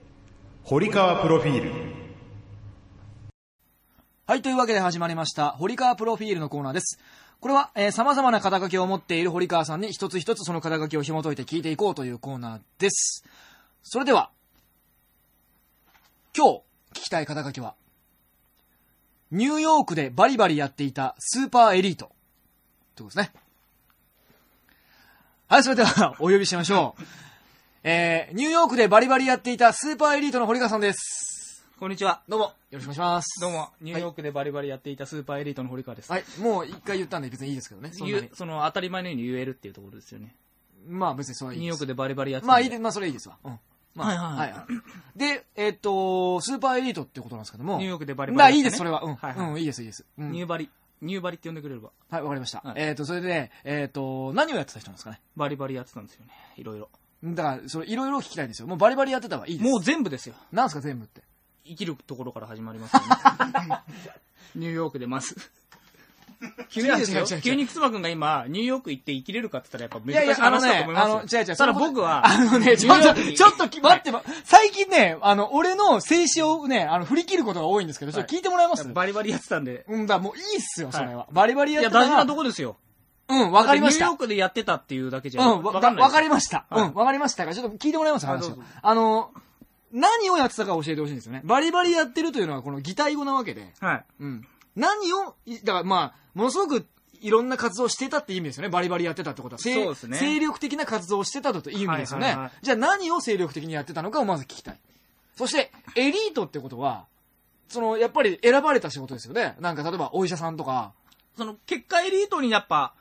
Speaker 3: 堀川プロフィール。
Speaker 2: はい、というわけで始まりました、堀川プロフィールのコーナーです。これは、えー、様々な肩書きを持っている堀川さんに一つ一つその肩書きを紐解いて聞いていこうというコーナーです。それでは、今日聞きたい肩書きは、ニューヨークでバリバリやっていたスーパーエリート。ということですね。はい、それではお呼びしましょう。えー、ニューヨークでバリバリやっていたスーパーエリートの堀川さんです。
Speaker 1: こんにちは。
Speaker 2: どうも、よろしくお願いします。
Speaker 1: どうも、ニューヨークでバリバリやっていたスーパーエリートの堀川です。
Speaker 2: はい、もう一回言ったんで別にいいですけどね。そんなに
Speaker 1: 言うその当たり前のように言えるっていうところですよね。
Speaker 2: まあ別にそれはい。
Speaker 1: ニューヨークでバリバリやって
Speaker 2: まあいいで、まあそれいいですわ。うん。まあ、
Speaker 1: はいはいはい
Speaker 2: はいで、えっと、スーパーエリートってことなんですけども。
Speaker 1: ニューヨークでバリバリ
Speaker 2: まあいいです、それは。うん。
Speaker 1: はいはい
Speaker 2: うん、いいです、いいです。うん
Speaker 1: ニューバリ。ニューバリって呼んでくれれば。
Speaker 2: はい、わかりました。
Speaker 1: はい
Speaker 2: えっと、それで、えっと、何をやってた人なんですかね？
Speaker 1: バリバリやってたんですよね。いろいろ。
Speaker 2: だから、それ、いろいろ聞きたいんですよ。もうバリバリやってた方がいいです。
Speaker 1: もう全部ですよ。
Speaker 2: なんすか全部って。
Speaker 1: 生きるところから始まりますよね。ニューヨークでまず。急にですよ。急にくつばくんが今、ニューヨーク行って生きれるかって言ったらやっぱ
Speaker 2: いやいや
Speaker 1: 難しい話だと思いますよ。
Speaker 2: あのねあの違う違う
Speaker 1: ただ僕は、
Speaker 2: あのね、ちょっと、ちょっとき、待って、最近ね、あの、俺の静止をね、あの、振り切ることが多いんですけど、ちょっと聞いてもらえます？
Speaker 1: バリバリやってたんで。
Speaker 2: うんだ、もういいっすよ、それは。バリバリ
Speaker 1: いや、
Speaker 2: やってたら
Speaker 1: 大事なとこですよ。
Speaker 2: うん、わかりました
Speaker 1: ニューヨー。クでやってたっていうだけじゃ、
Speaker 2: うん、わ
Speaker 1: わかんないです
Speaker 2: わかりました。
Speaker 1: はい
Speaker 2: うん、わかりましたから、ちょっと聞いてもらえます？話を。あの、何をやってたか教えてほしいんですよね。バリバリやってるというのはこの擬態語なわけで。
Speaker 1: はい。
Speaker 2: うん。何を、いだからまあ、ものすごくいろんな活動をしてたって意味ですよね。バリバリやってたってことは。精
Speaker 1: そうですね
Speaker 2: 精力的な活動をしてたという意味ですよね。
Speaker 1: はいはいはい
Speaker 2: じゃあ何を精力的にやってたのかをまず聞きたい。そして、エリートってことは、その、やっぱり選ばれた仕事ですよね。なんか例えばお医者さんとか、
Speaker 1: その、結果エリートにやっぱ、
Speaker 2: は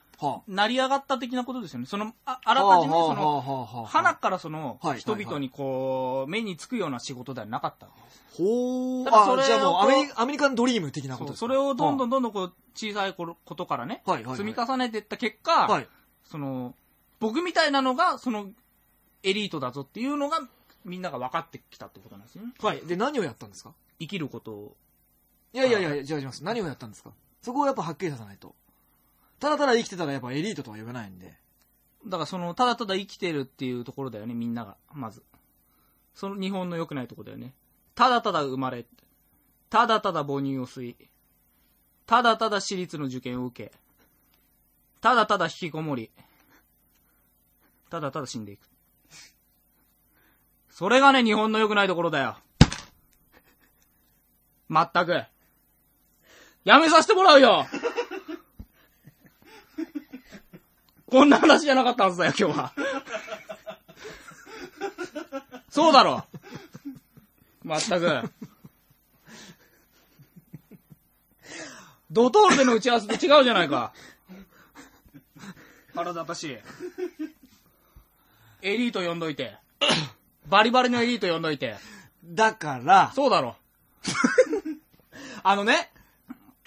Speaker 1: 成り上がった的なことですよね。その、ああらかじめ、そ
Speaker 2: はあ
Speaker 1: の、
Speaker 2: は
Speaker 1: 花からその
Speaker 2: はい、
Speaker 1: 人々にこう、目につくような仕事ではなかったわけです。
Speaker 2: ほー。
Speaker 1: ただそれを
Speaker 2: あじゃあもうアメリ
Speaker 1: こ
Speaker 2: アメリカンドリーム的なことですか？
Speaker 1: それをどんど
Speaker 2: ん。
Speaker 1: んどんどんこう、小さい頃ことからね、積み重ねていった結果、
Speaker 2: はい。
Speaker 1: その、僕みたいなのが、その、エリートだぞっていうのが、みんなが分かってきたってことなんですよね。
Speaker 2: はい。で、何をやったんですか？
Speaker 1: 生きることを。
Speaker 2: いやいやいや、違います。何をやったんですか？そこをやっぱはっきりさせないと。ただただ生きてたらやっぱエリートとは呼べないんで。
Speaker 1: だからその、ただただ生きてるっていうところだよね、みんなが。まず。その日本の良くないとこだよね。ただただ生まれ。ただただ母乳を吸い。ただただ私立の受験を受け。ただただ引きこもり。ただただ死んでいく。それがね、日本の良くないところだよ。まったく。やめさせてもらうよこんな話じゃなかったはずだよ、今日は。そうだろ。まったく。ドトールでの打ち合わせと違うじゃないか。腹立たしい。エリート呼んどいて。バリバリのエリート呼んどいて。
Speaker 2: だから、
Speaker 1: そうだろ。
Speaker 2: あのね、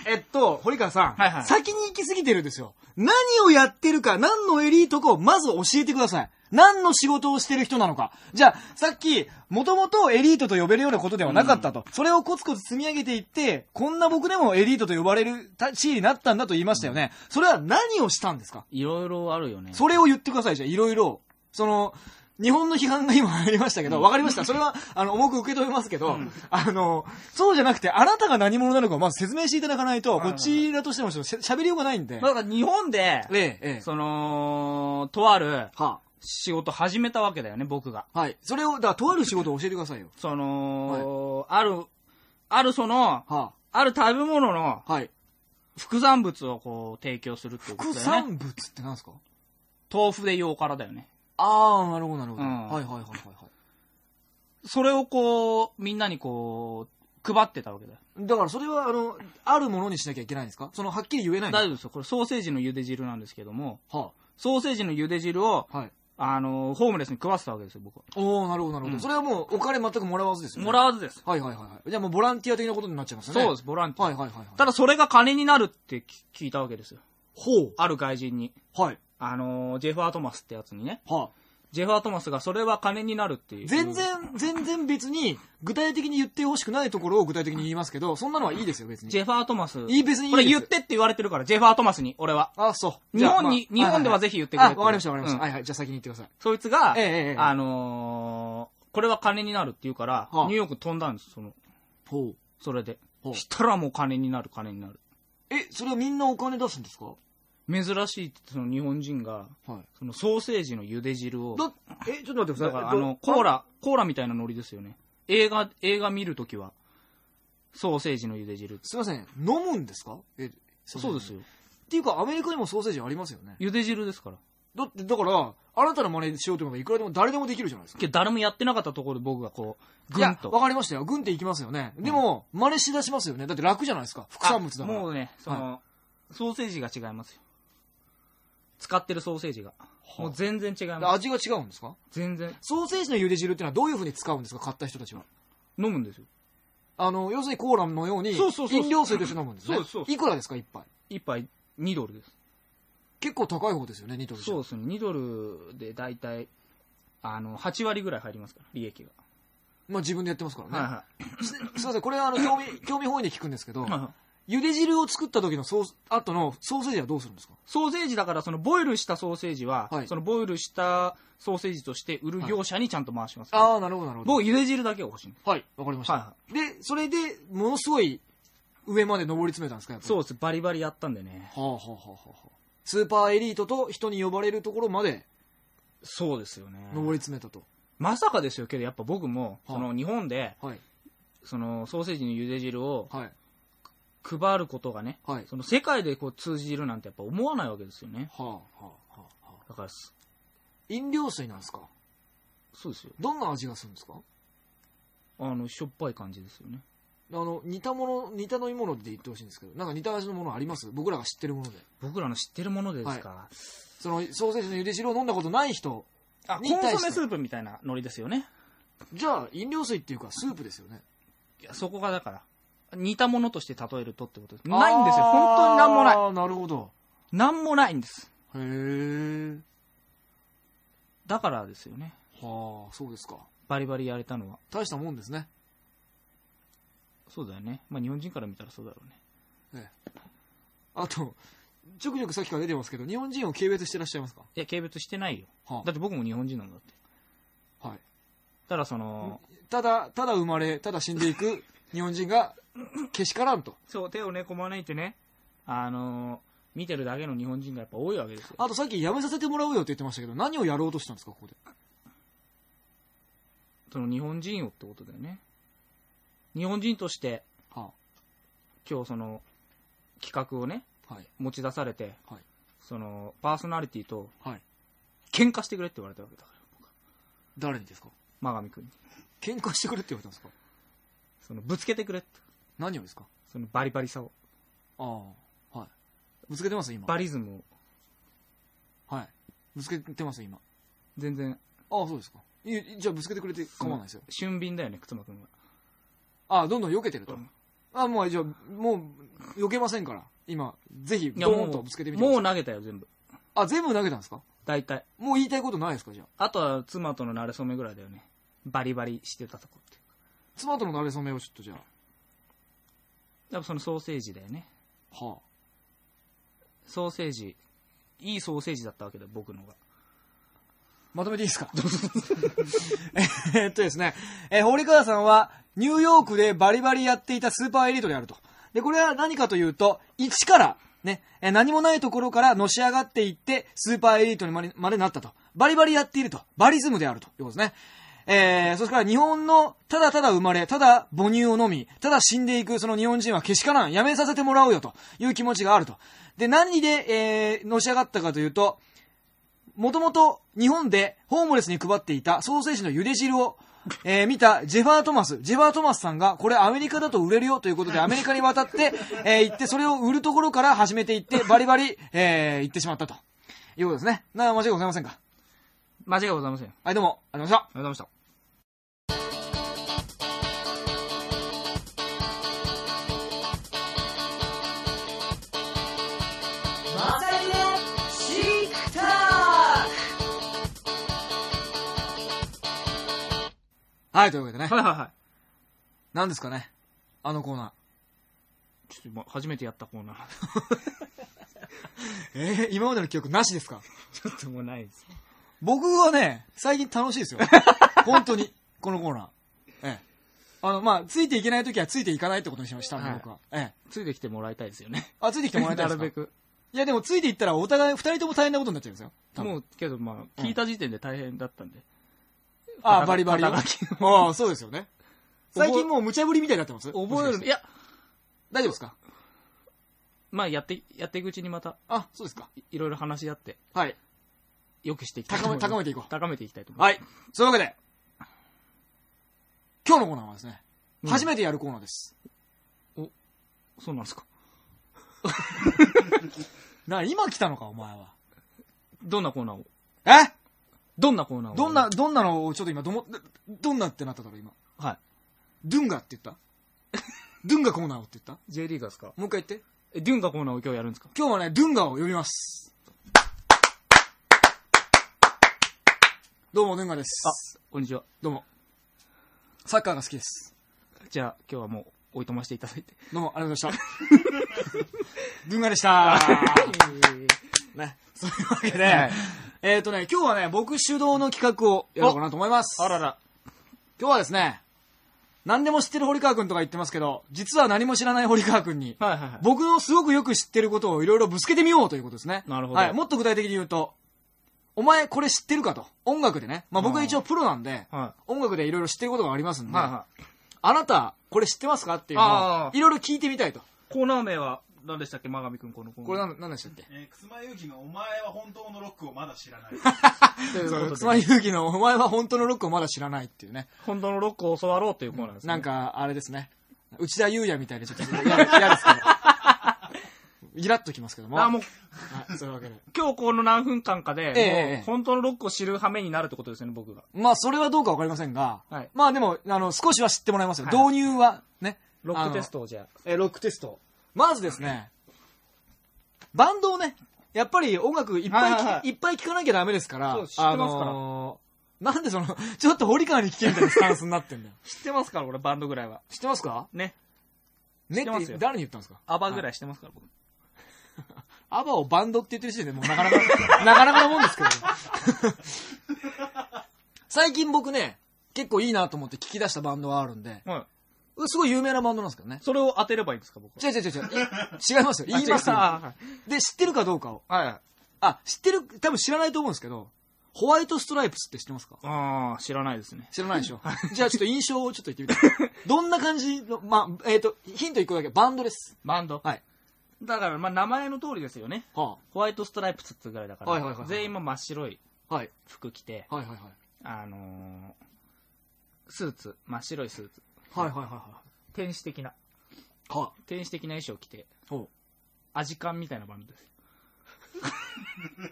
Speaker 2: えっと、堀川さん、
Speaker 1: はいはい
Speaker 2: 先に行き過ぎてるんですよ。何をやってるか、何のエリートかをまず教えてください。何の仕事をしてる人なのか。じゃあ、さっき、もともとエリートと呼べるようなことではなかったと。それをコツコツ積み上げていって、こんな僕でもエリートと呼ばれる地位になったんだと言いましたよね。それは何をしたんですか？
Speaker 1: いろいろあるよね。
Speaker 2: それを言ってください、じゃあ、いろいろ。その、日本の批判が今ありましたけど、わかりました。それは、あの、重く受け止めますけど、あの、そうじゃなくて、あなたが何者なのかをまず説明していただかないと、こちらとしてもちょっとしゃ喋りようがないんで。
Speaker 1: だから日本で、
Speaker 2: ええ、ええ。
Speaker 1: その、とある
Speaker 2: は
Speaker 1: 仕事始めたわけだよね、僕が。
Speaker 2: はい。それを、だから、とある仕事を教えてくださいよ。
Speaker 1: その、ある、あるその、
Speaker 2: は
Speaker 1: ある食べ物の
Speaker 2: あ、はい。
Speaker 1: 副産物をこう提供するってこと
Speaker 2: 副
Speaker 1: だよね。
Speaker 2: 産物って何ですか？
Speaker 1: 豆腐で用辛だよね。
Speaker 2: ああ、なるほど、なるほど。
Speaker 1: うん
Speaker 2: はいはいはいはいはい。
Speaker 1: それをこう、みんなにこう、配ってたわけだよ。
Speaker 2: だからそれは、あの、あるものにしなきゃいけないんですか？その、はっきり言えないんです
Speaker 1: 大丈夫ですよ。これソーセージの茹で汁なんですけども、
Speaker 2: は
Speaker 1: ソーセージの茹で汁を、
Speaker 2: あ、はい。
Speaker 1: あの、ホームレスに食わせたわけですよ、僕は。
Speaker 2: おおなるほど、なるほど。
Speaker 1: うん
Speaker 2: それはもう、お金全くもらわずですよね。
Speaker 1: もらわずです。
Speaker 2: はいはいはいはい。じゃあもう、ボランティア的なことになっちゃいますよね。
Speaker 1: そうです、ボランティア。
Speaker 2: はいはいはいはい。
Speaker 1: ただそれが金になるって聞聞いたわけですよ。
Speaker 2: ほ
Speaker 1: ある外人に。
Speaker 2: う。はい。
Speaker 1: あのージェファー・トマスってやつにね。
Speaker 2: はあ。
Speaker 1: ジェファー・トマスがそれは金になるっていう。
Speaker 2: 全然、全然別に、具体的に言ってほしくないところを具体的に言いますけど、そんなのはいいですよ、別に。
Speaker 1: ジェファー・トマス。
Speaker 2: いい、別にいい。
Speaker 1: これ言ってって言われてるから、ジェファー・トマスに、俺は。
Speaker 2: あ、そう。
Speaker 1: 日本に、
Speaker 2: まあ
Speaker 1: 日本ではぜひ言ってくれって
Speaker 2: あ、わかりましたわかりました。
Speaker 1: うん
Speaker 2: はいはい。じゃあ先に言ってください。
Speaker 1: そいつが、
Speaker 2: ええええ
Speaker 1: あのーこれは金になるって言うから、
Speaker 2: はあ
Speaker 1: ニューヨーク飛んだんです、その、
Speaker 2: ほう。
Speaker 1: それで。
Speaker 2: ほう
Speaker 1: したらもう金になる、金になる。
Speaker 2: え、それはみんなお金出すんですか？
Speaker 1: 珍しいってその日本人が、
Speaker 2: はい。
Speaker 1: そのソーセージの茹で汁を、
Speaker 2: だ、え、ちょっと待ってください。
Speaker 1: だからあの、コーラ、コーラみたいなノリですよね。映画、映画見るときは、ソーセージの茹で汁。
Speaker 2: すいません。飲むんですか？え、
Speaker 1: そうですよ。
Speaker 2: っていうか、アメリカにもソーセージありますよね。
Speaker 1: 茹で汁ですから。
Speaker 2: だって、だから、あなたの真似しようと思えばいくらでも誰でもできるじゃないですか。
Speaker 1: 誰もやってなかったところで僕がこう、
Speaker 2: いや
Speaker 1: ぐん、と。
Speaker 2: わかりましたよ。軍っていきますよね。でも、真似しだしますよね。だって楽じゃないですか。副産物だから。
Speaker 1: あもうね、その、ソーセージが違いますよ。使ってるソーセージが。もう全然違い
Speaker 2: で
Speaker 1: ます。
Speaker 2: 味が違うんですか？
Speaker 1: 全然。
Speaker 2: ソーセージの茹で汁っていうのはどういうふうに使うんですか？買った人たちは。
Speaker 1: 飲むんですよ。
Speaker 2: あの、要するにコーラのように、
Speaker 1: そうそうそう
Speaker 2: 飲料水として飲むんですね。
Speaker 1: そうそう
Speaker 2: いくらですか、一杯。
Speaker 1: 一杯2ドルです。
Speaker 2: 結構高い方ですよね、2ドルじゃ
Speaker 1: そうですね。2ドルで大体、あの、8割ぐらい入りますから、利益が。
Speaker 2: まあ自分でやってますからね。
Speaker 1: は
Speaker 2: すすいません、これはあの、興味、興味本位で聞くんですけど
Speaker 1: い、はい。
Speaker 2: 茹で汁を作った時のソース、後のソーセージはどうするんですか？
Speaker 1: ソーセージだから、そのボイルしたソーセージは、
Speaker 2: はい
Speaker 1: そのボイルしたソーセージとして売る業者にちゃんと回します、
Speaker 2: ああ、なるほど、なるほど。
Speaker 1: 僕、茹で汁だけが欲しいんです。
Speaker 2: はい、わかりました。
Speaker 1: は
Speaker 2: で、それで、ものすごい上まで上り詰めたんですか？やっぱり
Speaker 1: そうです。バリバリやったんでね。
Speaker 2: はあ、はあはあはあはあ、スーパーエリートと人に呼ばれるところまで
Speaker 1: そうですよね。
Speaker 2: 上り詰めたと。
Speaker 1: まさかですよけど、やっぱ僕も、
Speaker 2: はい
Speaker 1: その日本で、
Speaker 2: はい。
Speaker 1: そのソーセージの茹で汁を
Speaker 2: はい。
Speaker 1: 配ることがね、
Speaker 2: はい。
Speaker 1: その世界でこう通じるなんてやっぱ思わないわけですよね。
Speaker 2: はあ、はあ、はあ、はあ。
Speaker 1: だからす、
Speaker 2: 飲料水なんですか？
Speaker 1: そうですよ。
Speaker 2: どんな味がするんですか？
Speaker 1: あの、しょっぱい感じですよね。
Speaker 2: あの、似たもの、似た飲み物で言ってほしいんですけど、なんか似た味のものあります？僕らが知ってるもので。
Speaker 1: 僕らの知ってるものでですか？
Speaker 2: その、ソーセージの茹で汁を飲んだことない人、
Speaker 1: あ、コンソメスープみたいなノリですよね。
Speaker 2: じゃあ、飲料水っていうか、スープですよね。
Speaker 1: いや、そこがだから、似たものとして例えるとってことです。ないんですよ。本当になんもない。
Speaker 2: ああ、なるほど。
Speaker 1: なんもないんです。
Speaker 2: へえ。
Speaker 1: だからですよね。
Speaker 2: はあ、そうですか。
Speaker 1: バリバリやれたのは。
Speaker 2: 大したもんですね。
Speaker 1: そうだよね。まあ日本人から見たらそうだろうね。
Speaker 2: あと、ちょくちょくさっきから出てますけど、日本人を軽蔑してらっしゃいますか？
Speaker 1: いや、軽蔑してないよ。
Speaker 2: は
Speaker 1: だって僕も日本人なんだって。
Speaker 2: あ、はい。
Speaker 1: ただその、
Speaker 2: ただ、ただ生まれ、ただ死んでいく日本人が、けしからんと。
Speaker 1: そう、手をね、こまねいてね、あのー見てるだけの日本人がやっぱ多いわけですよ。
Speaker 2: あとさっき辞めさせてもらうよって言ってましたけど、何をやろうとしたんですか、ここで？
Speaker 1: その日本人をってことだよね。日本人として、
Speaker 2: は
Speaker 1: 今日その、企画をね、
Speaker 2: あ、はい。
Speaker 1: 持ち出されて、
Speaker 2: はい
Speaker 1: その、パーソナリティと、
Speaker 2: はい。
Speaker 1: 喧嘩してくれって言われたわけだから。
Speaker 2: 誰にですか？
Speaker 1: 真上君に。
Speaker 2: 喧嘩してくれって言われたんですか？
Speaker 1: その、ぶつけてくれって。
Speaker 2: 何をですか？
Speaker 1: その、バリバリさを。
Speaker 2: ああ、はい。ぶつけてます、今。
Speaker 1: バリズムを。
Speaker 2: はい。ぶつけてます、今。
Speaker 1: 全然、
Speaker 2: ああ、そうですか。いいじゃあぶつけてくれて構わないですよ。
Speaker 1: 俊敏だよね、靴間君が。
Speaker 2: ああ、どんどん避けてると。
Speaker 1: うん
Speaker 2: ああ、もう、じゃあ、もう、避けませんから。今、ぜひ、ドーンとぶつけてみ
Speaker 1: う、
Speaker 2: て。
Speaker 1: もう投げたよ、全部。
Speaker 2: あ、全部投げたんですか？
Speaker 1: 大体。
Speaker 2: もう言いたいことないですかじゃあ？
Speaker 1: あとは、妻との馴れ初めぐらいだよね。バリバリしてたとこって。
Speaker 2: 妻との馴れ初めをちょっとじゃ
Speaker 1: やっぱそのソーセージだよね。
Speaker 2: あ。は
Speaker 1: ソーセージ。いいソーセージだったわけだよ、僕のが。
Speaker 2: あ。まとめていいですか？えーっとですね、えー堀川さんは、ニューヨークでバリバリやっていたスーパーエリートであると。で、これは何かというと、一から、ね、えー何もないところからのし上がっていって、スーパーエリートにまでなったと。バリバリやっていると。バリズムであるということですね。えー、それから日本のただただ生まれ、ただ母乳を飲み、ただ死んでいくその日本人はけしからん、やめさせてもらおうよという気持ちがあると。で、何で、えー、のし上がったかというと、もともと日本でホームレスに配っていたソーセージの茹で汁を、えー見たジェファー・トマス、ジェファー・トマスさんが、これアメリカだと売れるよということで、アメリカに渡って、えー行って、それを売るところから始めていって、バリバリ、えー行ってしまったと。いうことですね。なあ、間違いございませんか？
Speaker 1: 間違いございません。あり
Speaker 2: はい、どうも、ありがとうございました。
Speaker 1: がとうございました。
Speaker 2: はい、というわけでね。
Speaker 1: はいはいはい。
Speaker 2: 何ですかね？あのコーナ
Speaker 1: ちょっと今、初めてやったコーナー。
Speaker 2: ー。えー、今までの記憶なしですか？
Speaker 1: ちょっともうないです。
Speaker 2: 僕はね、最近楽しいですよ。本当に、このコーナー。ええ。あの、まあ、ついていけないときはついていかないってことにしましたんで、
Speaker 1: はい
Speaker 2: 僕は。ええ。
Speaker 1: ついてきてもらいたいですよね。
Speaker 2: あ、ついてきてもらいたいですか？
Speaker 1: なるべく。
Speaker 2: いや、でもついていったらお互い、二人とも大変なことになっちゃうんですよ。多分
Speaker 1: もう、けどまあ、聞いた時点で大変だったんで。
Speaker 2: あ、バリバリ。ああ、そうですよね。最近もう無茶ぶりみたいになってます？
Speaker 1: 覚える、いや、
Speaker 2: 大丈夫ですか？
Speaker 1: まあ、やって、やっていくうちにまた、
Speaker 2: あ、そうですか。
Speaker 1: いいろいろ話し合って、
Speaker 2: はい。
Speaker 1: 良くしていきたいと
Speaker 2: 高め、高めていこう。
Speaker 1: 高めていきたいと思います。
Speaker 2: はい。そういうわけで、今日のコーナーはですね、
Speaker 1: うん
Speaker 2: 初めてやるコーナーです。
Speaker 1: そうなんですか？
Speaker 2: な、今来たのか、お前は。
Speaker 1: どんなコーナーを？
Speaker 2: え？
Speaker 1: どんなコーナーを？
Speaker 2: どんな、どんなのをちょっと今、ども、どんなってなっただろ、今。
Speaker 1: はい。
Speaker 2: ドゥンガって言った？ドゥンガコーナーをって言った
Speaker 1: ？J リーガーですか？
Speaker 2: もう一回言って。
Speaker 1: え、デュンガコーナーを今日やるんですか？
Speaker 2: 今日はね、ドゥンガを呼びます。どうも、ドゥンガです。
Speaker 1: こんにちは。
Speaker 2: どうも。サッカーが好きです。
Speaker 1: じゃあ、今日はもう、おいとましていただいて。
Speaker 2: どうも、ありがとうございました。ドゥンガでした。ね。そういうわけで、
Speaker 1: はい
Speaker 2: えっ、とね、今日はね、僕主導の企画をやろうかなと思います。
Speaker 1: あらら。
Speaker 2: 今日はですね、何でも知ってる堀川くんとか言ってますけど、実は何も知らない堀川くんに、
Speaker 1: はいはいはい。
Speaker 2: 僕のすごくよく知ってることをいろいろぶつけてみようということですね。
Speaker 1: なるほど
Speaker 2: はい。もっと具体的に言うと、お前これ知ってるかと。音楽でね。まあ僕は一応プロなんで、
Speaker 1: は
Speaker 2: 音楽でいろいろ知ってることがありますん
Speaker 1: い。
Speaker 2: で、
Speaker 1: はいは
Speaker 2: あなた、これ知ってますかっていうのを、いろいろ聞いてみたいと。
Speaker 1: い。コーナー名は、何でしたっけ？真上くん、このコーナー。
Speaker 2: これ何何でしたっけ？
Speaker 4: えー、くすまゆうきのお前は本当のロックをまだ知らない。
Speaker 1: ということで
Speaker 2: つまり勇気のお前は本当のロックをまだ知らないっていうね。
Speaker 1: 本当のロックを教わろうというコーナーですね。
Speaker 2: なん、か、あれですね。内田裕也みたいでちょっと嫌嫌ですけど。イラッときますけども。
Speaker 1: あ、もう、
Speaker 2: はい、そういうわけで。
Speaker 1: 今日この何分間かで、
Speaker 2: ええ
Speaker 1: もう本当のロックを知る羽目になるってことですよね、僕が。
Speaker 2: まあ、それはどうかわかりませんが、
Speaker 1: はい
Speaker 2: まあでも、あの、少しは知ってもらいますよ。
Speaker 1: はい
Speaker 2: 導入は、ね。
Speaker 1: ロックテストをじゃあ。
Speaker 2: えーロックテスト。まずですね、バンドをね、やっぱり音楽いっぱい,、
Speaker 1: はいはいはい
Speaker 2: いっぱい聴かなきゃダメですから、
Speaker 1: そう知ってますから
Speaker 2: のーなんでその、ちょっと堀川に聞けみたいなスタンスになってんだよ。
Speaker 1: 知ってますから、俺、バンドぐらいは。
Speaker 2: 知ってますか？
Speaker 1: ね。
Speaker 2: ね
Speaker 1: 知ってますよ
Speaker 2: って誰に言ったんですか？
Speaker 1: アバぐらい知ってますから、僕。
Speaker 2: アバをバンドって言ってる時点でもうなかなか、なかなかなもんですけど。最近僕ね、結構いいなと思って聞き出したバンドがあるんで、
Speaker 1: はい。
Speaker 2: すごい有名なバンドなんですけどね。
Speaker 1: それを当てればいいんですか、僕は？
Speaker 2: 違う違う違う違う。いますよ。言いますよ。で、知ってるかどうかを。
Speaker 1: はい。はい。
Speaker 2: あ、知ってる、多分知らないと思うんですけど、ホワイトストライプスって知ってますか？
Speaker 1: ああ、知らないですね。
Speaker 2: 知らないでしょじゃあちょっと印象をちょっと言ってみて。どんな感じの、まあ、えっ、と、ヒント一個だけ、バンドです。
Speaker 1: バンド？
Speaker 2: はい。
Speaker 1: だから、まあ、名前の通りですよね。
Speaker 2: は
Speaker 1: ホワイトストライプスってぐらいだから、
Speaker 2: はいはいはいはい
Speaker 1: 全員も真っ白い。服着て、
Speaker 2: はいはいはい。
Speaker 1: あのー、スーツ、真っ白いスーツ。
Speaker 2: はいはいはいは
Speaker 1: 天使的な、
Speaker 2: い。は
Speaker 1: 天使的な衣装着て、
Speaker 2: ほ
Speaker 1: アジカンみたいなバンドです。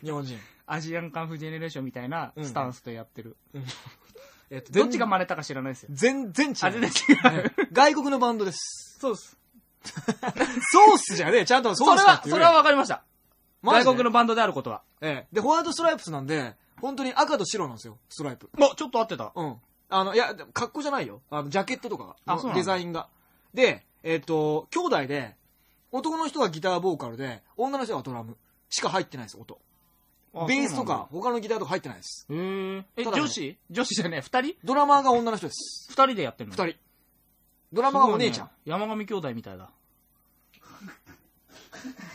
Speaker 2: う。日本人。
Speaker 1: アジアンカンフージェネレーションみたいなスタンスでやってる。
Speaker 2: えっと
Speaker 1: どっちが真似たか知らないですよ。
Speaker 2: 全然違う。
Speaker 1: あ、全然違う。
Speaker 2: ね外国のバンドです。
Speaker 1: そうです。
Speaker 2: ソースじゃねえ、ちゃんとソ
Speaker 1: それは、
Speaker 2: ースだって言え
Speaker 1: それは分かりました。
Speaker 2: マジで
Speaker 1: 外国のバンドであることは。
Speaker 2: ええ。で、ホワイトストライプスなんで、本当に赤と白なんですよ、ストライプ。
Speaker 1: あ、ちょっと合ってた。
Speaker 2: うん。あの、いや、格好じゃないよ。あの、ジャケットとかが。
Speaker 1: あそうなんだ
Speaker 2: デザインが。で、えっ、と、兄弟で、男の人がギターボーカルで、女の人がドラムしか入ってないです、音。
Speaker 1: あ
Speaker 2: ベースとか、。他のギターとか入ってないです。
Speaker 1: そうなんだへえ。え、
Speaker 2: ただね
Speaker 1: 女子？女子じゃねえ、二人？
Speaker 2: ドラマーが女の人です。
Speaker 1: 二人でやってるの？
Speaker 2: 二人。ドラマーがお姉ちゃん。
Speaker 1: すごいね山上兄弟みたいだ。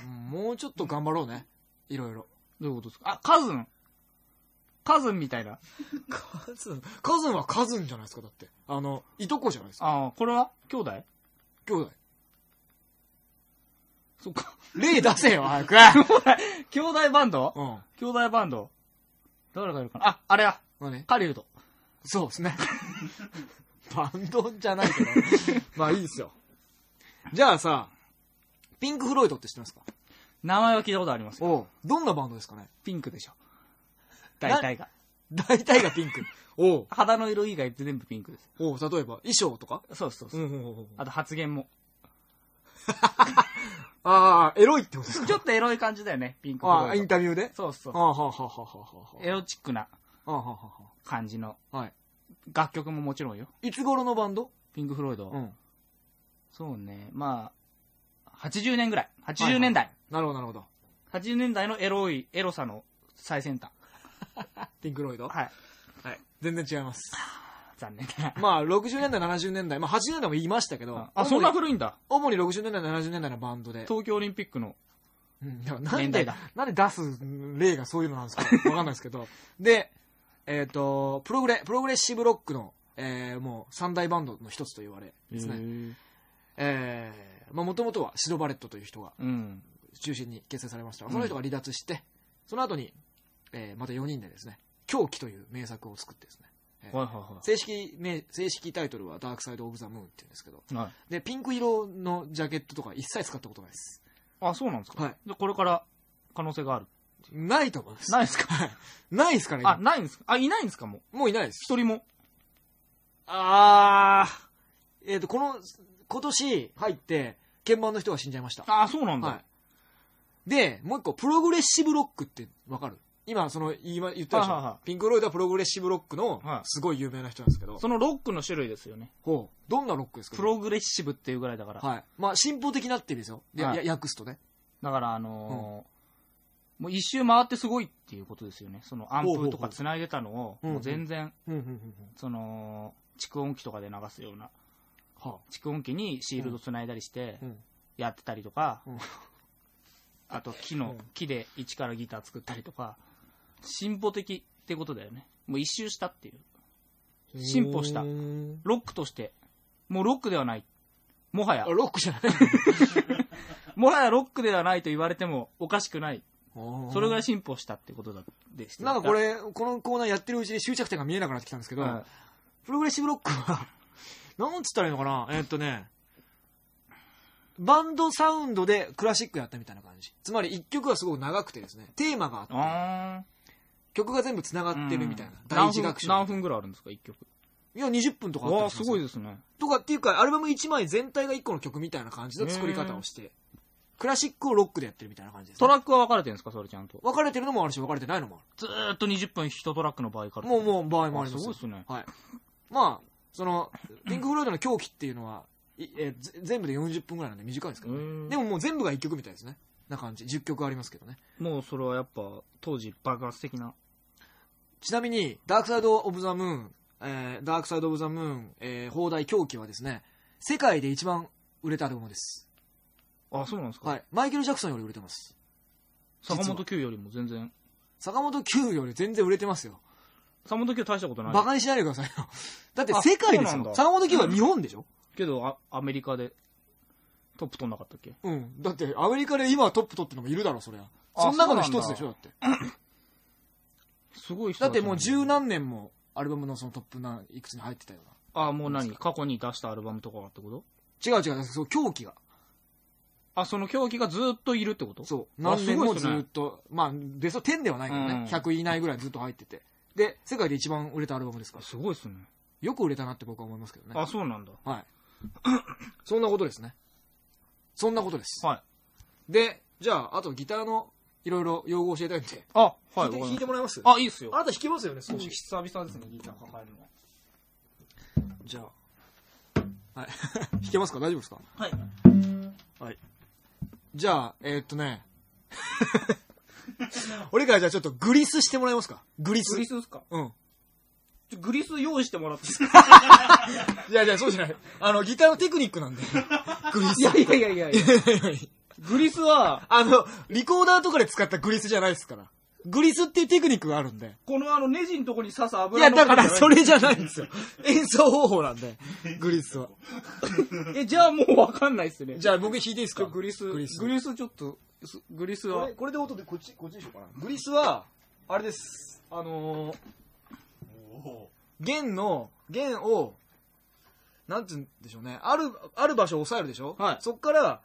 Speaker 2: う んもうちょっと頑張ろうね。いろいろ。
Speaker 1: どういうことですか？あ、カズン。カズンみたいな。
Speaker 2: カズン、カズンはカズンじゃないですか、だって。あの、いとこじゃないですか。
Speaker 1: ああ、これは？兄弟？
Speaker 2: 兄弟。
Speaker 1: そっか。
Speaker 2: 例出せよ、早く。
Speaker 1: 兄弟バンド？
Speaker 2: うん。
Speaker 1: 兄弟バンド？誰がいるかな？あ、あれや。
Speaker 2: 何
Speaker 1: カリウド。
Speaker 2: そうですね。バンドじゃないけど。まあいいですよ。じゃあさ、ピンク・フロイドって知ってますか？
Speaker 1: 名前は聞いたことありますよ。
Speaker 2: おうどんなバンドですかね？
Speaker 1: ピンクでしょ。大体が。
Speaker 2: 大体がピンク。おう
Speaker 1: 肌の色以外全部ピンクです。
Speaker 2: おう例えば、衣装とか？
Speaker 1: そうそうそう。
Speaker 2: んうんうん。
Speaker 1: あと発言も。
Speaker 2: ああ、エロいってことですか？
Speaker 1: ちょっとエロい感じだよね、ピンクフ
Speaker 2: ああ、イン。タビューで？
Speaker 1: そうそう
Speaker 2: あ。あ、はあ、はあ、はあ、はあ。
Speaker 1: エロチックな
Speaker 2: ああ、はあ、は
Speaker 1: 感じの
Speaker 2: あ。はい。
Speaker 1: 楽曲ももちろんよ。
Speaker 2: いつ頃のバンド？
Speaker 1: ピンク・フロイド。
Speaker 2: うん。
Speaker 1: そうね。まあ、80年ぐらい。80年代。
Speaker 2: なるほど、なるほど。
Speaker 1: 80年代のエロい、エロさの最先端。
Speaker 2: ピンク・ロイド？
Speaker 1: はい。
Speaker 2: はい。全然違います。
Speaker 1: 残念だな。
Speaker 2: まあ、60年代、70年代、まあ、80年代も言いましたけど、
Speaker 1: あ、そんな古いんだ。
Speaker 2: 主に60年代、70年代のバンドで。
Speaker 1: 東京オリンピックの。
Speaker 2: うんなんで
Speaker 1: 年代だ、
Speaker 2: なんで出す例がそういうのなんですかわかんないですけど。で、えっ、と、プログレ、プログレッシブロックの、えー、もう三大バンドの一つと言われですね。
Speaker 1: ね。
Speaker 2: えー、まあもともとはシド・バレットという人が
Speaker 1: うん。
Speaker 2: 中心に結成されましたが、その人が離脱して、その後に、えー、また4人でですね、狂気という名作を作ってですね、えー
Speaker 1: はいは
Speaker 2: 正式名、正式タイトルはダークサイド・オブ・ザ・ムーンっていうんですけど、
Speaker 1: いはい。はい。
Speaker 2: で、ピンク色のジャケットとか一切使ったことないです。
Speaker 1: あ、そうなんですか？
Speaker 2: はい。
Speaker 1: で、これから可能性がある？
Speaker 2: ないと思います。
Speaker 1: ないですか？
Speaker 2: はいないですから、
Speaker 1: あ、
Speaker 2: 今
Speaker 1: ないんですか？あ、いないんですかもう？
Speaker 2: もういないです。
Speaker 1: 一人も？
Speaker 2: あー、えっ、と、この、今年入って、鍵盤の人が死んじゃいました。
Speaker 1: あ、そうなんだ。
Speaker 2: はい。で、もう一個、プログレッシブロックってわかる？今、その、言いま言ったでしょ、
Speaker 1: はいはいはい
Speaker 2: ピンク・ロイドはプログレッシブロックの
Speaker 1: はい、
Speaker 2: すごい有名な人なんですけど、
Speaker 1: そのロックの種類ですよね。
Speaker 2: ほう。どんなロックですか？
Speaker 1: プログレッシブっていうぐらいだから。
Speaker 2: はい。まあ、進歩的なって意味ですよ。や、
Speaker 1: はい
Speaker 2: や訳すとね。
Speaker 1: だから、あのーもう一周回ってすごいっていうことですよね。そのアンプとか繋いでたのを、
Speaker 2: うんうん
Speaker 1: もう全然、
Speaker 2: うん、うん、うん。
Speaker 1: その、蓄音機とかで流すような、
Speaker 2: は
Speaker 1: 蓄音機にシールド繋いだりして
Speaker 2: あ、うん。
Speaker 1: やってたりとか、
Speaker 2: うん
Speaker 1: あと木の
Speaker 2: うん、
Speaker 1: 木で一からギター作ったりとか、進歩的ってことだよね。もう一周したっていう。進歩したロックとして、もうロックではない。もはや
Speaker 2: あ、、ロックじゃない
Speaker 1: もはやロックではないと言われてもおかしくない。それぐらい
Speaker 2: い。
Speaker 1: 進歩したってことだでした。
Speaker 2: なんかこれ、このコーナーやってるうちに終着点が見えなくなってきたんですけど、
Speaker 1: はい
Speaker 2: プログレッシブロックは、なんつったらいいのかな？えーっとね、バンドサウンドでクラシックやったみたいな感じ。つまり一曲がすごく長くてですね、テーマがあって、
Speaker 1: あ
Speaker 2: 曲が全部繋が
Speaker 1: ー
Speaker 2: ってるみたいな。
Speaker 1: うん
Speaker 2: 第一楽章。
Speaker 1: 何分ぐらいあるんですか、一曲。
Speaker 2: いや、20分とかあった
Speaker 1: わあ、
Speaker 2: りしますよ
Speaker 1: すごいですね。
Speaker 2: とかっていうか、アルバム1枚全体が1個の曲みたいな感じの作り方をして、クラシックをロックでやってるみたいな感じです、ね。
Speaker 1: トラックは分かれてるんですか、それちゃんと。
Speaker 2: 分かれてるのもあるし、分かれてないのもあ
Speaker 1: ずーっと20分一トラックの場合から。
Speaker 2: る。もう、もう場合もあります
Speaker 1: すごいですね。
Speaker 2: はい。まあ、その、ピンク・フロイドの狂気っていうのは、いえ全部で40分ぐらいなんで短いですけどね。
Speaker 1: うん
Speaker 2: でももう全部が1曲みたいですね。な感じ。10曲ありますけどね。
Speaker 1: もうそれはやっぱ、当時爆発的な。
Speaker 2: ちなみに、ダークサイド・オブ・ザ・ムーン、えーダークサイド・オブ・ザ・ムーン、えー放題狂気はですね、世界で一番売れたアルバムです。
Speaker 1: あ、そうなんですか？
Speaker 2: はい。マイケル・ジャクソンより売れてます。
Speaker 1: 坂本九よりも全然。
Speaker 2: 坂本九より全然売れてますよ。
Speaker 1: 坂本九大したことない。
Speaker 2: バカにしないでくださいよ。だって
Speaker 1: あ
Speaker 2: 世界ですよ。坂本九は日本でしょ？
Speaker 1: けどあ、アメリカでトップ取んなかったっけ？
Speaker 2: うん。だってアメリカで今トップ取ってるのもいるだろ、そりゃ。
Speaker 1: あ
Speaker 2: その中の一つでしょ、だって。
Speaker 1: すごい人
Speaker 2: だってもう十
Speaker 1: な
Speaker 2: 何年もアルバムのそのトップないくつに入ってたような。
Speaker 1: あ、もう何？過去に出したアルバムとかがってこと？
Speaker 2: 違う違う、そう、狂気が。
Speaker 1: あ、その狂気がずっといるってこと？
Speaker 2: そう。
Speaker 1: あ
Speaker 2: 何年もず
Speaker 1: っ
Speaker 2: と、まあ、ベスト10ではないけどね、
Speaker 1: うん
Speaker 2: 100以内ぐらいずっと入ってて。で、世界で一番売れたアルバムですから。
Speaker 1: すごいっすね。
Speaker 2: よく売れたなって僕は思いますけどね。
Speaker 1: あ、そうなんだ。
Speaker 2: はい。そんなことですね。そんなことです。
Speaker 1: はい。
Speaker 2: で、じゃあ、あとギターのいろいろ用語を教えたいんで。
Speaker 1: あ、はい。
Speaker 2: 弾いてもらえます？
Speaker 1: たあ、いいっすよ
Speaker 2: あ。なた弾けますよね、少し。
Speaker 1: 久々ですね、ギター抱えるのは。
Speaker 2: じゃあ。はい。弾けますか？大丈夫ですか？
Speaker 1: はい。
Speaker 2: はい。じゃあ、えーっとね。俺からじゃあちょっとグリスしてもらえますか？グリス。
Speaker 1: グリスですか？
Speaker 2: うん。
Speaker 1: グリス用意してもらっていいですか？
Speaker 2: いやいや、そうじゃない。あの、ギターのテクニックなんで。グリス。
Speaker 1: いやいやいやいやいや。グリスは、
Speaker 2: あの、リコーダーとかで使ったグリスじゃないですから。グリスっていうテクニックがあるんで。
Speaker 1: このあのネジのとこに刺す
Speaker 2: い
Speaker 1: 油
Speaker 2: や、だからそ
Speaker 1: れ。
Speaker 2: れじゃないんですよ。演奏方法なんで、グリスは。
Speaker 1: え、じゃあもうわかんないっすね。
Speaker 2: じゃあ僕弾いていいですか？
Speaker 1: グリス、
Speaker 2: グリス。
Speaker 1: グリス、グリスちょっと、すグリスは
Speaker 2: これ、これで音でこっち、こっちにしようかな？グリスは、あれです。あのー、弦の、弦を、なんつうんでしょうね。ある、ある場所を押さえるでしょ？
Speaker 1: はい
Speaker 2: そっから、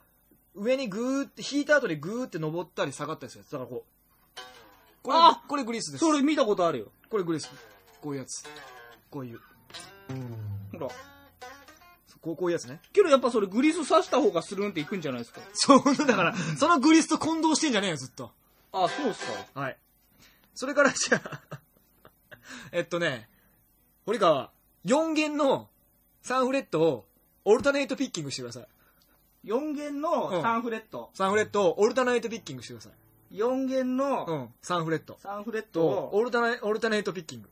Speaker 2: 上にグーって、弾いた後にグーって登ったり下がったりするやつ。だからこう。これ
Speaker 1: あ、
Speaker 2: これグリスです。
Speaker 1: それ見たことあるよ。
Speaker 2: これグリス。こういうやつ。こういう。
Speaker 1: ほら。
Speaker 2: こうこういうやつね。
Speaker 1: けどやっぱそれグリス刺した方がスルンっていくんじゃないですか。
Speaker 2: そう、だから、そのグリスと混同してんじゃねえよ、ずっと。
Speaker 1: あ、そうっすか。
Speaker 2: はい。それから、じゃあ、えっとね、堀川、4弦の3フレットをオルタネートピッキングしてください。
Speaker 1: 4弦
Speaker 2: うん
Speaker 1: の3フレット。
Speaker 2: 3フレットをオルタネートピッキングしてください。
Speaker 1: 4弦
Speaker 2: う
Speaker 1: の
Speaker 2: ん、3フレット。
Speaker 1: 3フレット
Speaker 2: と、
Speaker 1: を、
Speaker 2: オルタネ、オルタネートピッキング。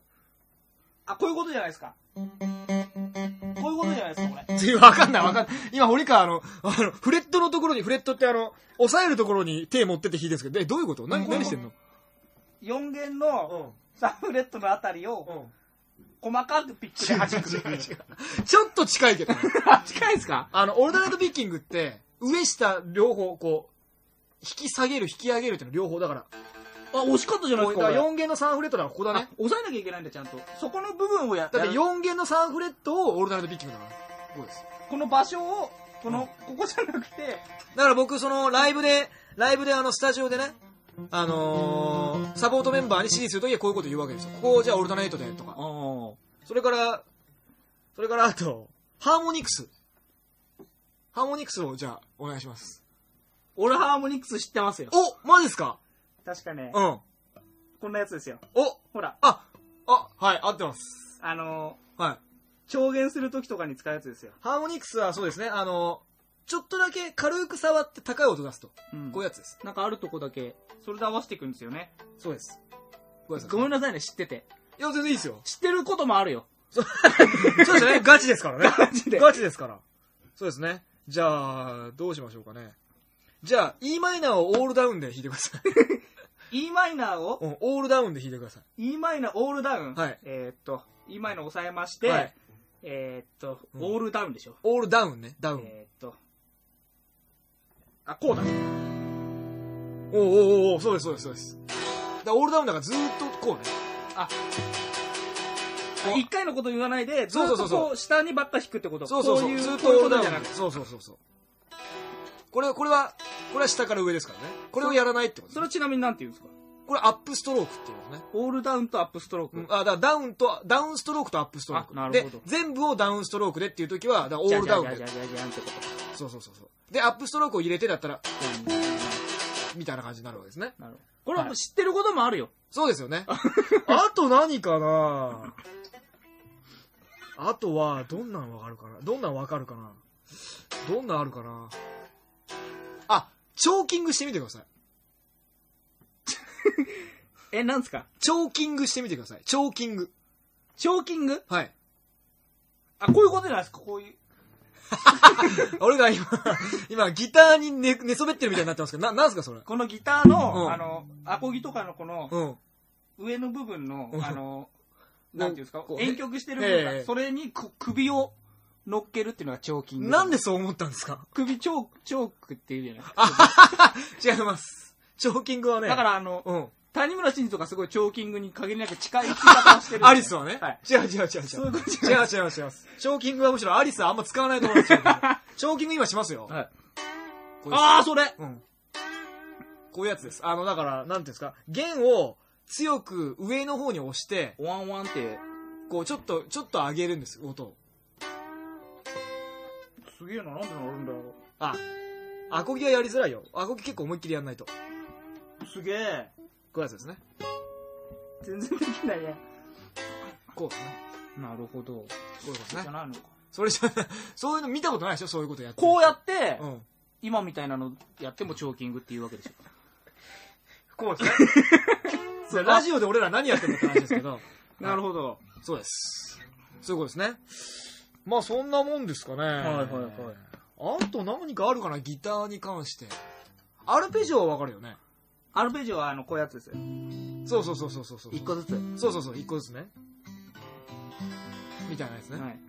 Speaker 1: あ、こういうことじゃないですか。こういうことじゃないですか、これ。
Speaker 2: ちょわかんないわかんない。今、堀川、あの、あの、フレットのところに、フレットってあの、押さえるところに手持ってって弾いてるんですけど、え、どういうこと？何、何してんの
Speaker 1: ？4弦
Speaker 2: う
Speaker 1: の
Speaker 2: ん。
Speaker 1: 3フレットのあたりを
Speaker 2: うん。
Speaker 1: 細かくピックで弾く。
Speaker 2: ちょっと近いけど
Speaker 1: 近いですか？
Speaker 2: あの、オルタネートピッキングって、上下両方、こう、引き下げる、引き上げるっていうの両方だから。
Speaker 1: あ、惜しかったじゃないですか。
Speaker 2: から
Speaker 1: これ
Speaker 2: 4弦の3フレットだからここだ
Speaker 1: あ
Speaker 2: ね。
Speaker 1: 押さえなきゃいけないんだ、ちゃんと。そこの部分をや、
Speaker 2: だって
Speaker 1: やる
Speaker 2: 4弦の3フレットをオルタネートピッキングだから。こうです。
Speaker 1: この場所を、この、ここじゃなくて、
Speaker 2: だから僕、その、ライブで、ライブであの、スタジオでね、あのー、サポートメンバーに指示するときはこういうこと言うわけですよ。ここをじゃあオルタネートでとか。
Speaker 1: あ
Speaker 2: それから、それからあと、ハーモニクス。ハーモニクスをじゃあ、お願いします。
Speaker 1: 俺ハーモニクス知ってますよ。
Speaker 2: おマジですか？
Speaker 1: 確かね、
Speaker 2: うん。
Speaker 1: こんなやつですよ。
Speaker 2: お
Speaker 1: ほら、
Speaker 2: あ、あ、はい、合ってます。
Speaker 1: あの
Speaker 2: はい。
Speaker 1: ー、調弦するときとかに使うやつですよ。
Speaker 2: ハーモニクスはそうですね、あの、ちょっとだけ軽く触って高い音出すと。
Speaker 1: うん
Speaker 2: こういうやつです。
Speaker 1: なんかあるとこだけ、それで合わせていくんですよね。
Speaker 2: そうです。ごめんなさい。
Speaker 1: ごめんなさいね、知ってて。
Speaker 2: いや、全然いいですよ。
Speaker 1: 知ってることもあるよ。
Speaker 2: そう ですね、ガチですからね。
Speaker 1: ガチで
Speaker 2: ガチですから。そうですね。じゃあ、どうしましょうかね。じゃあ、e マイナーをオールダウンで弾いてください。
Speaker 1: E マイナーを、
Speaker 2: うん、オールダウンで弾いてください。
Speaker 1: E マイナー、オールダウン？
Speaker 2: はい
Speaker 1: えーっと、E マイナー押さえまして、
Speaker 2: はい
Speaker 1: えーっと、
Speaker 2: うん
Speaker 1: オールダウンでしょ。
Speaker 2: オールダウンね、ダウン。
Speaker 1: えーっと、あ、こうだ。
Speaker 2: おうおうおうそうです、そうです、そうです。だオールダウンだからずーっとこうね。
Speaker 1: あ、一回のこと言わないで、ずっ
Speaker 2: そうそうそうそう
Speaker 1: とこう、下にばっか引くってこと。
Speaker 2: そうそうそう。
Speaker 1: こう
Speaker 2: ずーっ
Speaker 1: こと
Speaker 2: オールダウンで
Speaker 1: ことじゃなくて。
Speaker 2: そうそうそうそう。これ、これは、これは下から上ですからね。これをやらないってこと
Speaker 1: それはちなみに何て言うんですか？
Speaker 2: これアップストロークって言うんですね。
Speaker 1: オールダウンとアップストローク。
Speaker 2: うん、あ、だダウンと、ダウンストロークとアップストローク。
Speaker 1: あなるほど
Speaker 2: で、全部をダウンストロークでっていう時は、オールダウンで
Speaker 1: じゃ。じゃじゃじゃじゃんってことか。
Speaker 2: そうそうそうそう。で、アップストロークを入れてだったら、
Speaker 1: うん
Speaker 2: みたいな感じになるわけですね。
Speaker 1: なるほど。これはもう知ってることもあるよ。
Speaker 2: そうですよね。あと何かな？あとは、どんなんわかるかな？どんなんわかるかな？どんなんあるかな？あ、チョーキングしてみてください。
Speaker 1: え、なんですか？
Speaker 2: チョーキングしてみてください。チョーキング。
Speaker 1: チョーキング？
Speaker 2: はい。
Speaker 1: あ、こういうことじゃないですか、こういう。
Speaker 2: 俺が今、今ギターに寝、寝そべってるみたいになってますけど、な、なんすかそれ？
Speaker 1: このギターの、
Speaker 2: うん
Speaker 1: あの、アコギとかのこの、
Speaker 2: うん。
Speaker 1: 上の部分の
Speaker 2: う、ん
Speaker 1: あの、なんていうんですか？
Speaker 2: こ、う
Speaker 1: 遠曲してる部
Speaker 2: ええ
Speaker 1: 分が、それにく首を乗っけるっていうのがチョーキング。
Speaker 2: なんでそう思ったんですか？
Speaker 1: 首チョーク、チョークっていうじゃない
Speaker 2: 違います。チョーキングはね。
Speaker 1: だからあの、
Speaker 2: うん。
Speaker 1: 谷村新司とかすごいチョーキングに限りなく近い弾き方をしてる。
Speaker 2: アリスはね。
Speaker 1: はい。
Speaker 2: 違う違う違う違う。
Speaker 1: そういうことじ
Speaker 2: 違う違う違う。チョーキングはむしろアリスはあんま使わないと思うんですよ。チョーキング今しますよ。
Speaker 1: はい。ああ、それ
Speaker 2: うん。こういうやつです。あの、だから、なんていうんですか、弦を強く上の方に押して、
Speaker 1: ワンワンって、
Speaker 2: こう、ちょっと、ちょっと上げるんです、音を。
Speaker 1: すげえな、なんでなるんだろ
Speaker 2: あ、アコギはやりづらいよ。アコギ結構思いっきりやんないと。
Speaker 1: すげえ。
Speaker 2: ういうやつですね。
Speaker 1: 全然できないね。
Speaker 2: こうですね。
Speaker 1: なるほど。
Speaker 2: こういうことですね。
Speaker 1: じゃないのか。
Speaker 2: それじゃ、そういうの見たことないでしょそういうことやってる
Speaker 1: こうやって、
Speaker 2: うん。
Speaker 1: 今みたいなのやってもチョーキングっていうわけでしょ。
Speaker 2: こ うですね。ラジオで俺ら何やってるのって話ですけど。
Speaker 1: なるほど。
Speaker 2: そうです。そういうことですね。まあそんなもんですかね。はい
Speaker 1: はいはい。
Speaker 2: あと何かあるかなギターに関して。アルペジオはわかるよね。
Speaker 1: アルペジオはあの、こういうやつですよ。
Speaker 2: そうそうそうそうそうそう。
Speaker 1: 一個ずつ。
Speaker 2: そうそうそう、一個ずつね。みたいなやつね。
Speaker 1: はい。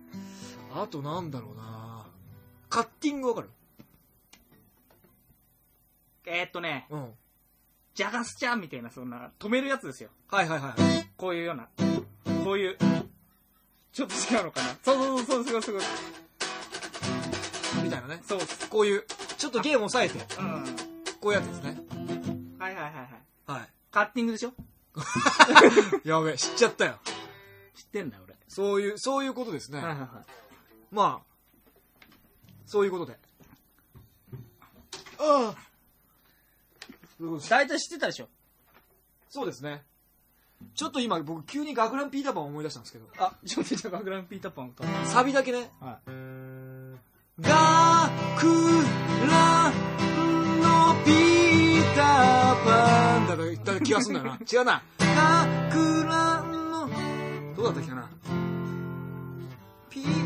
Speaker 2: あとなんだろうなカッティングわかる？
Speaker 1: えーっとね、
Speaker 2: うん。
Speaker 1: ジャガスチャンみたいな、そんな、止めるやつですよ。
Speaker 2: はいはいはい。
Speaker 1: こういうような。こういう。ちょっと違うのかなそうそうそう、すごいすごい。
Speaker 2: みたいなね。
Speaker 1: そうっす。
Speaker 2: こういう、ちょっとゲームを抑えて、
Speaker 1: うん。
Speaker 2: こういうやつですね。
Speaker 1: カッティングでしょ？
Speaker 2: い。やべえ、知っちゃったよ。
Speaker 1: 知ってんだよ、俺。
Speaker 2: そういう、そういうことですね。
Speaker 1: はいはいはい。
Speaker 2: まあ、そういうことで。ああ
Speaker 1: 大体知ってたでしょ？
Speaker 2: そうですね。ちょっと今僕急に学ランピーターパンを思い出したんですけど、
Speaker 1: あ、ちょっとじゃあガグランピーターパン歌って
Speaker 2: サビだけね、
Speaker 1: はい。
Speaker 2: 学ランのピーターだった気がするんだよな。違うな。の、どうだったっけかな。ピー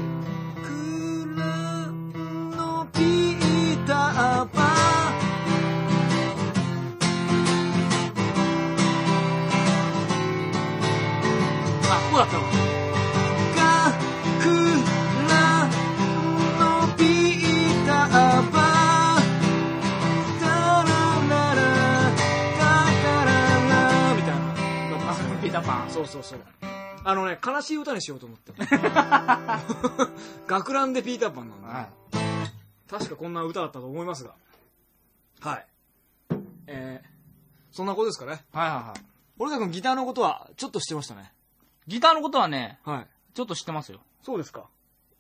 Speaker 2: そうそうそう。あのね、悲しい歌にしようと思って。学ランでピーターパンなんだ、
Speaker 1: はい。
Speaker 2: 確かこんな歌だったと思いますが。はい。えー、そんなことですかね。
Speaker 1: はいはいはい。
Speaker 2: 俺田君ギターのことはちょっと知ってましたね。
Speaker 1: ギターのことはね、
Speaker 2: はい。
Speaker 1: ちょっと知ってますよ。
Speaker 2: そうですか。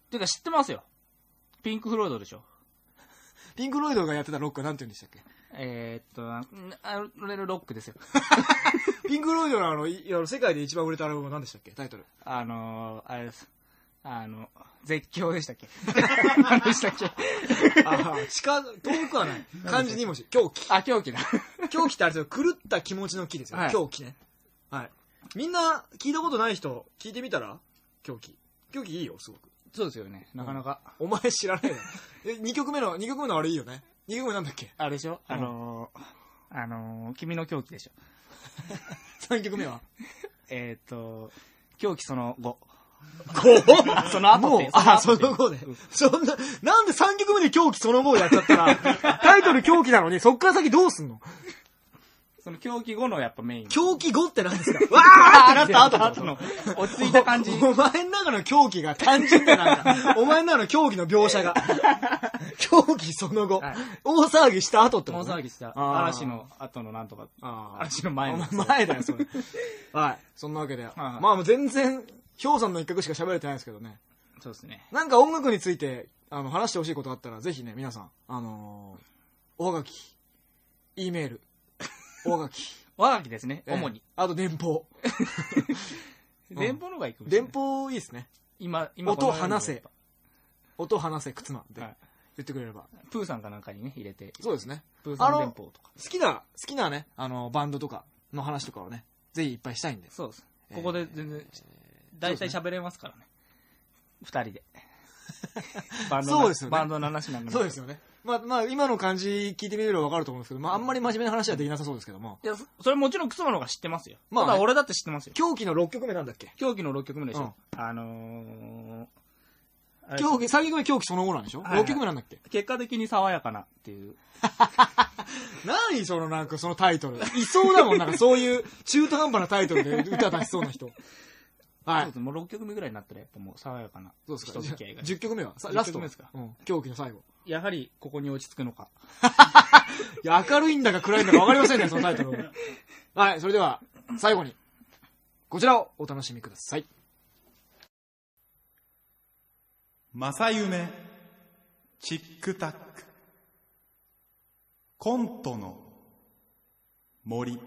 Speaker 1: てか知ってますよ。ピンク・フロイドでしょ。
Speaker 2: ピンク・ロイドがやってたロックはなんて言うんでしたっけ？
Speaker 1: えー、っと、んあれロックですよ。
Speaker 2: ピンク・ロイドのあの、いいや世界で一番売れたアルバムは何でしたっけ？タイトル。
Speaker 1: あのー、あれです。あの、絶叫でしたっけ？何 でしたっけ？
Speaker 2: ああ、近、遠くはない。漢字2文字。狂気。
Speaker 1: あ、狂気だ。
Speaker 2: 狂気ってあれですよ。狂った気持ちの気ですよ。
Speaker 1: はい
Speaker 2: 狂気ね。はい。みんな聞いたことない人、聞いてみたら？狂気。狂気いいよ、すごく。
Speaker 1: そうですよね。なかなか。
Speaker 2: お前知らないのえ、2曲目の、2曲目のあれいいよね。2曲目なんだっけ？
Speaker 1: あれでしょ？あのー、あのー、君の狂気でしょ。
Speaker 2: ?3 曲目は？
Speaker 1: えー、っと、狂気その後。
Speaker 2: 5?
Speaker 1: その後
Speaker 2: あ、その後で。そんな、なんで3曲目で狂気その後やっちゃったら、タイトル狂気なのに、そっから先どうすんの？
Speaker 1: その狂気後のやっぱメイン。
Speaker 2: 狂気後って何ですか？
Speaker 1: わーあなた後後の。落ち着いた感じ。
Speaker 2: お前の中の狂気が単純だな。お前の中の狂気の描写が。狂気その後。
Speaker 1: はい
Speaker 2: 大騒ぎした後ってこと？
Speaker 1: 大騒ぎした。
Speaker 2: あー
Speaker 1: 嵐の後のなんとか。
Speaker 2: あー
Speaker 1: 嵐の前の。
Speaker 2: 前だよ、それ。はい。そんなわけで。
Speaker 1: はい
Speaker 2: まあもう全然、氷山の一角しか喋れてないですけどね。
Speaker 1: そうですね。
Speaker 2: なんか音楽について、あの、話してほしいことあったら、ぜひね、皆さん、あのー、おはがき、E メール、おはがき、
Speaker 1: 我がきですね、
Speaker 2: ええ
Speaker 1: 主に。
Speaker 2: あと電報。
Speaker 1: 電報の方がいいかもしれない
Speaker 2: 電報いいですね。
Speaker 1: 今、今
Speaker 2: 音
Speaker 1: このように
Speaker 2: 話せ。音話せ、靴間で
Speaker 1: はい
Speaker 2: 言ってくれれば。
Speaker 1: プーさんかなんかにね、入れて。
Speaker 2: そうですね。
Speaker 1: プーさん電報とか。
Speaker 2: 好きな、好きなね、あの、バンドとかの話とかをね、ぜひいっぱいしたいんで。
Speaker 1: そうです。ここで全然、大体喋れますからね。二人で。バンドの
Speaker 2: そうですよね
Speaker 1: バンドの話なんか
Speaker 2: そうですよね。まあ、まあ、今の感じ聞いてみればわかると思うんですけど、まあ、あんまり真面目な話はできなさそうですけども、
Speaker 1: いや、そそれもちろん靴間の方が知ってますよ。
Speaker 2: まあ
Speaker 1: 俺だって知ってますよ。
Speaker 2: 狂気の6曲目なんだっけ？
Speaker 1: 狂気の6曲目でしょ。あのー、あれ
Speaker 2: 狂気、3曲目狂気その後なんでしょ、
Speaker 1: はいはい
Speaker 2: ?6 曲目なんだっけ？
Speaker 1: 結果的に爽やかなっていう。
Speaker 2: 何そのなんかそのタイトル。いそうだもん、なんかそういう中途半端なタイトルで歌出しそうな人。はい
Speaker 1: そうです。もう6曲目ぐらいになったらやっぱもう爽やかな
Speaker 2: そうですか。
Speaker 1: 人付き合いが。
Speaker 2: 10曲目は？さ
Speaker 1: 10
Speaker 2: ラスト
Speaker 1: 曲目ですか？
Speaker 2: うん。狂気の最後。
Speaker 1: やはりここに落ち着くのか。
Speaker 2: いや、明るいんだか暗いんだか分かりませんね、そのタイトル。はい、それでは、最後に、こちらをお楽しみください。
Speaker 3: 正夢、チックタック、コントの森。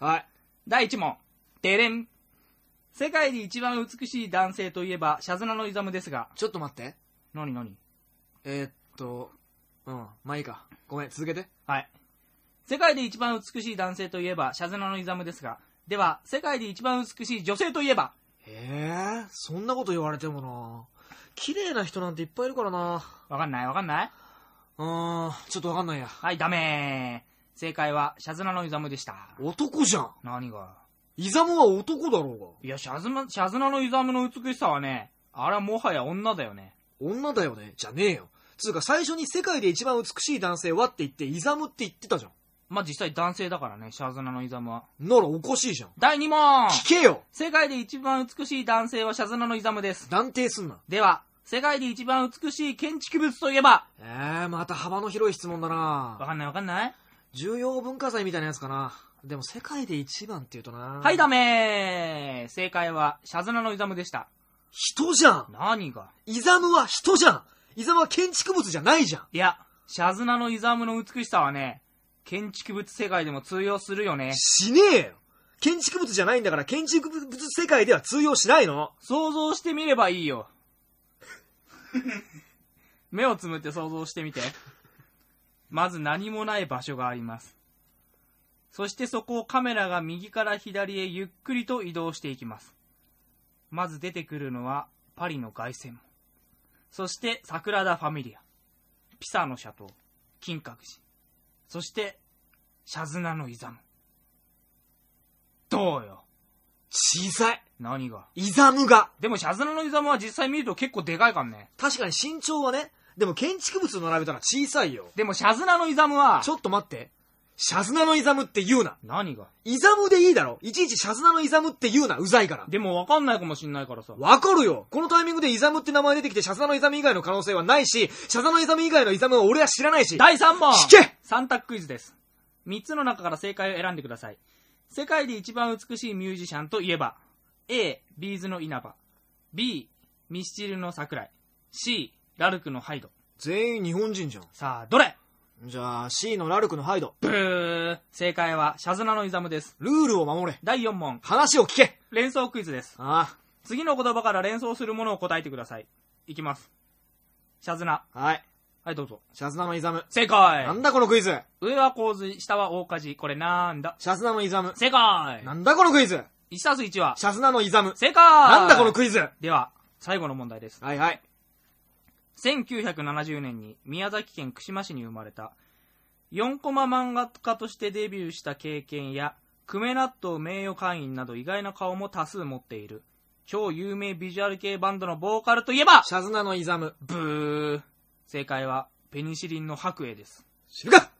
Speaker 2: はい。
Speaker 1: 第1問。デレン。世界で一番美しい男性といえば、シャズナのイザムですが、
Speaker 2: ちょっと待って。
Speaker 1: 何何？
Speaker 2: えーっと、うん、まあいいか。ごめん、続けて。
Speaker 1: はい。世界で一番美しい男性といえば、シャズナのイザムですが、では、世界で一番美しい女性といえば、
Speaker 2: ええそんなこと言われてもな綺麗な人なんていっぱいいるからな
Speaker 1: わかんないわかんない
Speaker 2: うーん、ちょっとわかんないや。
Speaker 1: はい、ダメー。正解は、シャズナのイザムでした。
Speaker 2: 男じゃん。
Speaker 1: 何が？
Speaker 2: イザムは男だろうが。
Speaker 1: いや、シャズナ、シャズナのイザムの美しさはね、あれはもはや女だよね。
Speaker 2: 女だよね。じゃねえよ。つうか最初に世界で一番美しい男性はって言って、イザムって言ってたじゃん。
Speaker 1: まあ、実際男性だからね、シャズナのイザムは。
Speaker 2: ならおかしいじゃん。
Speaker 1: 第2問
Speaker 2: 聞けよ
Speaker 1: 世界で一番美しい男性はシャズナのイザムです。
Speaker 2: 断定すんな。
Speaker 1: では、世界で一番美しい建築物といえば？
Speaker 2: えー、また幅の広い質問だな
Speaker 1: わかんないわかんない？
Speaker 2: 重要文化財みたいなやつかな。でも世界で一番って言うとな
Speaker 1: はい、ダメー正解は、シャズナのイザムでした。
Speaker 2: 人じゃん
Speaker 1: 何が？
Speaker 2: イザムは人じゃんイザムは建築物じゃないじゃん
Speaker 1: いや、シャズナのイザムの美しさはね、建築物世界でも通用するよね。
Speaker 2: しねえよ建築物じゃないんだから建築物世界では通用しないの
Speaker 1: 想像してみればいいよ。目をつむって想像してみて。まず何もない場所があります。そしてそこをカメラが右から左へゆっくりと移動していきます。まず出てくるのはパリの凱旋門。そしてサグラダ・ファミリア。ピサの斜塔。金閣寺。そして、シャズナのイザム。どうよ
Speaker 2: 小さい
Speaker 1: 何が？
Speaker 2: イザムが
Speaker 1: でもシャズナのイザムは実際見ると結構でかいからね。
Speaker 2: 確かに身長はね、でも建築物と並べたら小さいよ。
Speaker 1: でもシャズナのイザムは、
Speaker 2: ちょっと待って。シャズナのイザムって言うな。
Speaker 1: 何が？
Speaker 2: イザムでいいだろ。いちいちシャズナのイザムって言うな。うざいから。
Speaker 1: でもわかんないかもしんないからさ。
Speaker 2: わかるよこのタイミングでイザムって名前出てきてシャズナのイザム以外の可能性はないし、シャズナのイザム以外のイザムは俺は知らないし。
Speaker 1: 第3問
Speaker 2: 聞け
Speaker 1: !3 択クイズです。3つの中から正解を選んでください。世界で一番美しいミュージシャンといえば、A、ビーズの稲葉。B、ミスチルの桜井。C、ラルクのハイド。
Speaker 2: 全員日本人じゃん。
Speaker 1: さあ、どれ？
Speaker 2: じゃあ C のラルクのハイド。
Speaker 1: ブー正解はシャズナのイザムです。
Speaker 2: ルールを守れ。
Speaker 1: 第4問、
Speaker 2: 話を聞け
Speaker 1: 連想クイズです。
Speaker 2: あ
Speaker 1: 次の言葉から連想するものを答えてください。いきます。シャズナ。
Speaker 2: あ。はい。
Speaker 1: はい、どうぞ。
Speaker 2: シャズナのイザム。
Speaker 1: 正解
Speaker 2: なんだこのクイズ
Speaker 1: 上は洪水、下は大火事。これなんだ？
Speaker 2: シャズナのイザム。
Speaker 1: 正解
Speaker 2: なんだこのクイズ
Speaker 1: 1たす1は
Speaker 2: シャズナのイザム。
Speaker 1: 正解
Speaker 2: なんだこのクイズ
Speaker 1: では、最後の問題です。
Speaker 2: はいはい。
Speaker 1: 1970年に宮崎県串間市に生まれた、4コマ漫画家としてデビューした経験や、クメ納豆名誉会員など意外な顔も多数持っている、超有名ビジュアル系バンドのボーカルといえば、
Speaker 2: シャズナのイザム。
Speaker 1: ブー。正解は、ペニシリンの白衣です。
Speaker 2: 知るか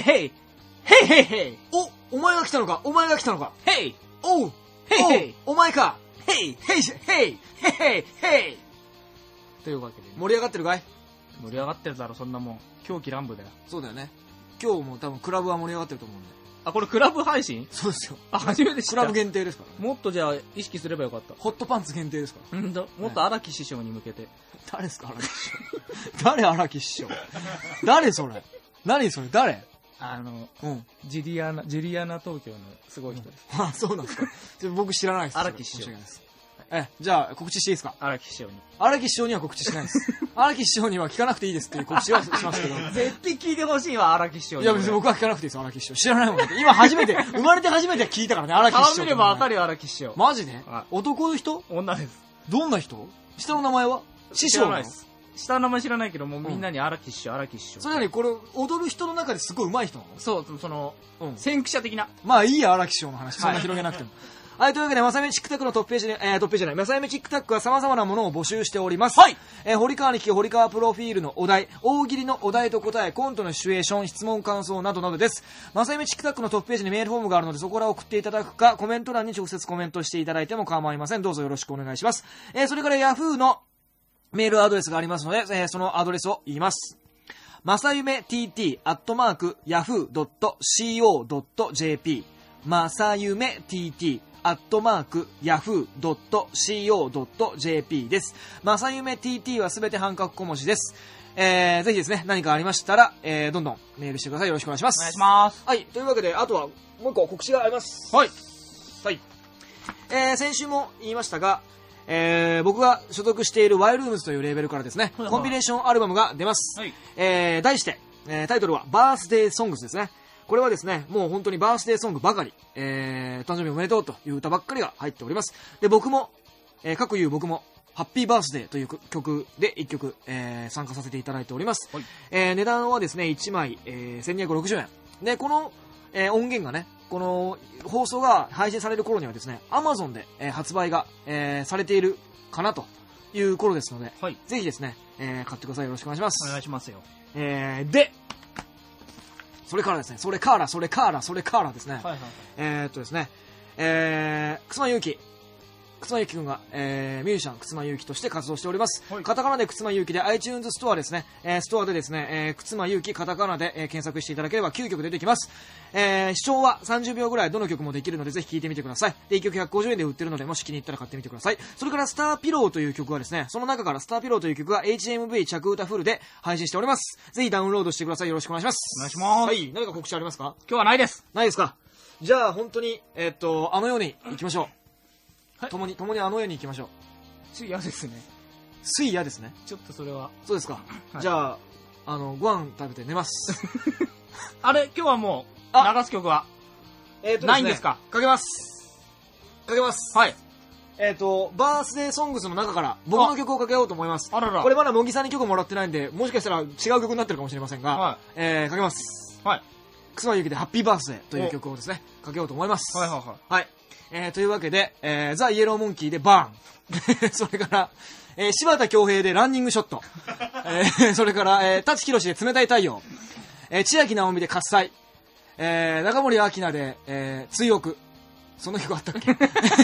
Speaker 2: イ
Speaker 1: ヘイヘイヘイヘイ
Speaker 2: お、お前が来たのか？お前が来たのか？
Speaker 1: ヘイ
Speaker 2: おう
Speaker 1: ヘイヘイ
Speaker 2: お前か
Speaker 1: ヘイ
Speaker 2: ヘイシヘイ
Speaker 1: ヘイヘイというわけで、
Speaker 2: 盛り上がってるかい？
Speaker 1: 盛り上がってるだろ、そんなもん。狂喜乱舞だよ。
Speaker 2: そうだよね。今日も多分クラブは盛り上がってると思うんで。
Speaker 1: あ、これクラブ配信？
Speaker 2: そうですよ。
Speaker 1: あ、初めて知った。
Speaker 2: クラブ限定ですからね。
Speaker 1: もっとじゃあ、意識すればよかった。
Speaker 2: ホットパンツ限定ですから。
Speaker 1: うんだもっと荒木師匠に向けて。
Speaker 2: 誰ですか荒木師匠？誰荒木師匠？誰それ何それ？誰？
Speaker 1: あの、
Speaker 2: うん。
Speaker 1: ジュリアナ、ジュリアナ東京のすごい人です。
Speaker 2: あ、そうなんですか。僕知らないです。
Speaker 1: 荒木師匠。
Speaker 2: え、じゃあ告知していいですか？
Speaker 1: 荒木師匠に。
Speaker 2: 荒木師匠には告知しないです。荒木師匠には聞かなくていいですっていう告知はしますけど。
Speaker 1: 絶対聞いてほしいわ、荒木師匠
Speaker 2: いや別に僕は聞かなくていいです、荒木師匠。知らないもんだって。今初めて、生まれて初めて聞いたからね、荒木師匠。
Speaker 1: 顔見ればわかるよ、荒木師匠。
Speaker 2: マジで？
Speaker 1: はい
Speaker 2: 男の人？
Speaker 1: 女です。
Speaker 2: どんな人？下の名前は？師匠な
Speaker 1: す。下の名前知らないけど、もうみんなに荒木師匠、荒木師匠。
Speaker 2: それなにこれ、踊る人の中ですごい上手い人なの？
Speaker 1: そう、その、
Speaker 2: うん
Speaker 1: 先駆者的な。
Speaker 2: まあいいや、荒木師匠の話。そんな広げなくても。はい、というわけで、まさめチックタックのトップページに、えー、トップページじゃない、まさめチックタックは様々なものを募集しております。
Speaker 1: はい
Speaker 2: えー、堀川に聞く堀川プロフィールのお題、大喜利のお題と答え、コントのシチュエーション、質問感想などなどです。まさめチックタックのトップページにメールフォームがあるので、そこから送っていただくか、コメント欄に直接コメントしていただいても構いません。どうぞよろしくお願いします。えー、それから Yahoo のメールアドレスがありますので、えーそのアドレスを言います。まさゆめ tt アットマーク yahoo.co.jp まさゆめ tt アットマーク、yahoo.co.jp です。まさゆめ TT はすべて半角小文字です。えー、ぜひですね、何かありましたら、えー、どんどんメールしてください。よろしくお願いします。
Speaker 1: お願いします。
Speaker 2: はい、というわけで、あとはもう一個告知があります。
Speaker 1: はい。
Speaker 2: はい。えー、先週も言いましたが、えー、僕が所属しているワイルームズというレーベルからですね、
Speaker 1: はいはい
Speaker 2: コンビネーションアルバムが出ます。
Speaker 1: はい。
Speaker 2: えー、題して、えー、タイトルはバースデーソングスですね。これはですね、もう本当にバースデーソングばかり、えー、誕生日おめでとうという歌ばっかりが入っております。で、僕も、えー、各言う僕も、ハッピーバースデーという曲で1曲、えー参加させていただいております。
Speaker 1: はい
Speaker 2: えー値段はですね、1枚、えー1260円。で、この、えー音源がね、この放送が配信される頃にはですね、Amazon で、えー発売が、えーされているかなという頃ですので、
Speaker 1: はい。
Speaker 2: ぜひですね、えー買ってください。よろしくお願いします。
Speaker 1: お願いしますよ。
Speaker 2: えー、で、それからですね、それから、それから、それからですね、
Speaker 1: はいはい。
Speaker 2: えー、っとですね、えー、くつまゆうき、くつまゆうきくんが、えー、ミュージシャン、くつまゆうきとして活動しております。
Speaker 1: はい
Speaker 2: カタカナでくつまゆうきで iTunes ストアですね、えー、ストアでですね、えー、くつまゆうき、カタカナで、えー検索していただければ9曲出てきます。えー、視聴は30秒ぐらいどの曲もできるのでぜひ聴いてみてください。で、1曲150円で売ってるので、もし気に入ったら買ってみてください。それから、スターピローという曲はですね、その中からスターピローという曲が HMV 着歌フルで配信しております。ぜひダウンロードしてください。よろしくお願いします。
Speaker 1: お願いします
Speaker 2: はい、何か告知ありますか？
Speaker 1: 今日はないです。
Speaker 2: ないですか？じゃあ本当に、えっと、あのように行きましょう。
Speaker 1: はい
Speaker 2: 共に、共にあのように行きましょう。
Speaker 1: ちょ嫌ですね。
Speaker 2: 水嫌ですね。
Speaker 1: ちょっとそれは。
Speaker 2: そうですか。
Speaker 1: はい
Speaker 2: じゃあ、あの、ご飯食べて寝ます。
Speaker 1: あれ、今日はもう、
Speaker 2: あ
Speaker 1: 流す曲は？
Speaker 2: えっと
Speaker 1: ないんですか？
Speaker 2: かけます。かけます。
Speaker 1: はい。
Speaker 2: えっと、バースデーソングスの中から僕の曲をかけようと思います。
Speaker 1: あらら。
Speaker 2: これまだ茂木さんに曲もらってないんで、もしかしたら違う曲になってるかもしれませんが、
Speaker 1: は
Speaker 2: えー、かけます。
Speaker 1: い。はい。
Speaker 2: くすまゆきでハッピーバースデーという曲をですね、かけようと思います。
Speaker 1: はいはいはい。
Speaker 2: はい。えー、というわけで、えー、ザ・イエローモンキーでバーン。それから、えー、柴田恭平でランニングショット。えー、それから、えー、舘ひろしで冷たい太陽。えー、千秋直美で喝采。えー、中森明菜で、えー、追憶。そんな曲あったっけ？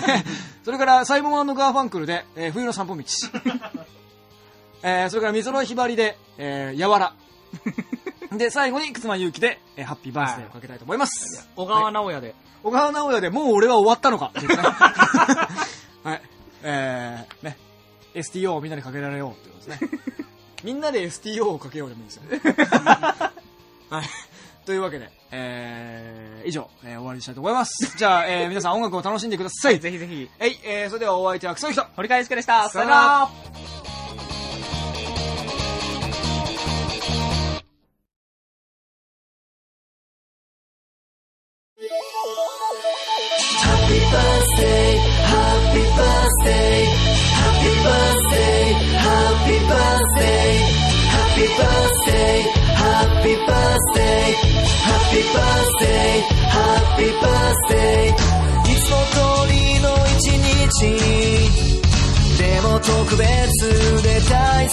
Speaker 2: それから、サイモンガーファンクルで、えー、冬の散歩道。えー、それから、溝のひばりで、えー、やわら。で、最後に、くつまゆうきで、えー、ハッピーバースデーをかけたいと思います。
Speaker 1: 小川直也で。
Speaker 2: 小川直也でもう俺は終わったのか はい。えー、ね。STO をみんなでかけられようってことですね。みんなで STO をかけようでもいいですよね。はい。というわけで、えー、以上、えー終わりにしたいと思います。じゃあ、えー、皆さん音楽を楽しんでください。
Speaker 1: ぜひぜひ。
Speaker 2: えい、えー、それではお相手はクソ人。
Speaker 1: 堀川祐介でした。
Speaker 2: さよなら。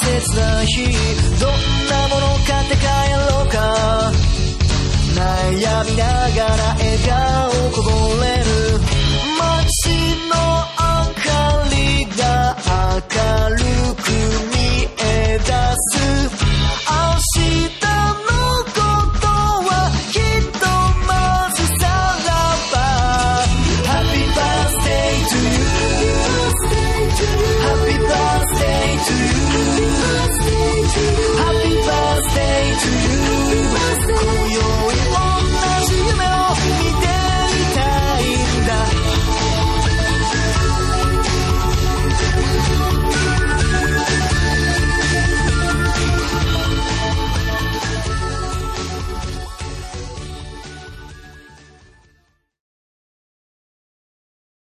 Speaker 5: 切な日どんなもの買って帰ろうか。悩みながら笑顔こぼれる。街の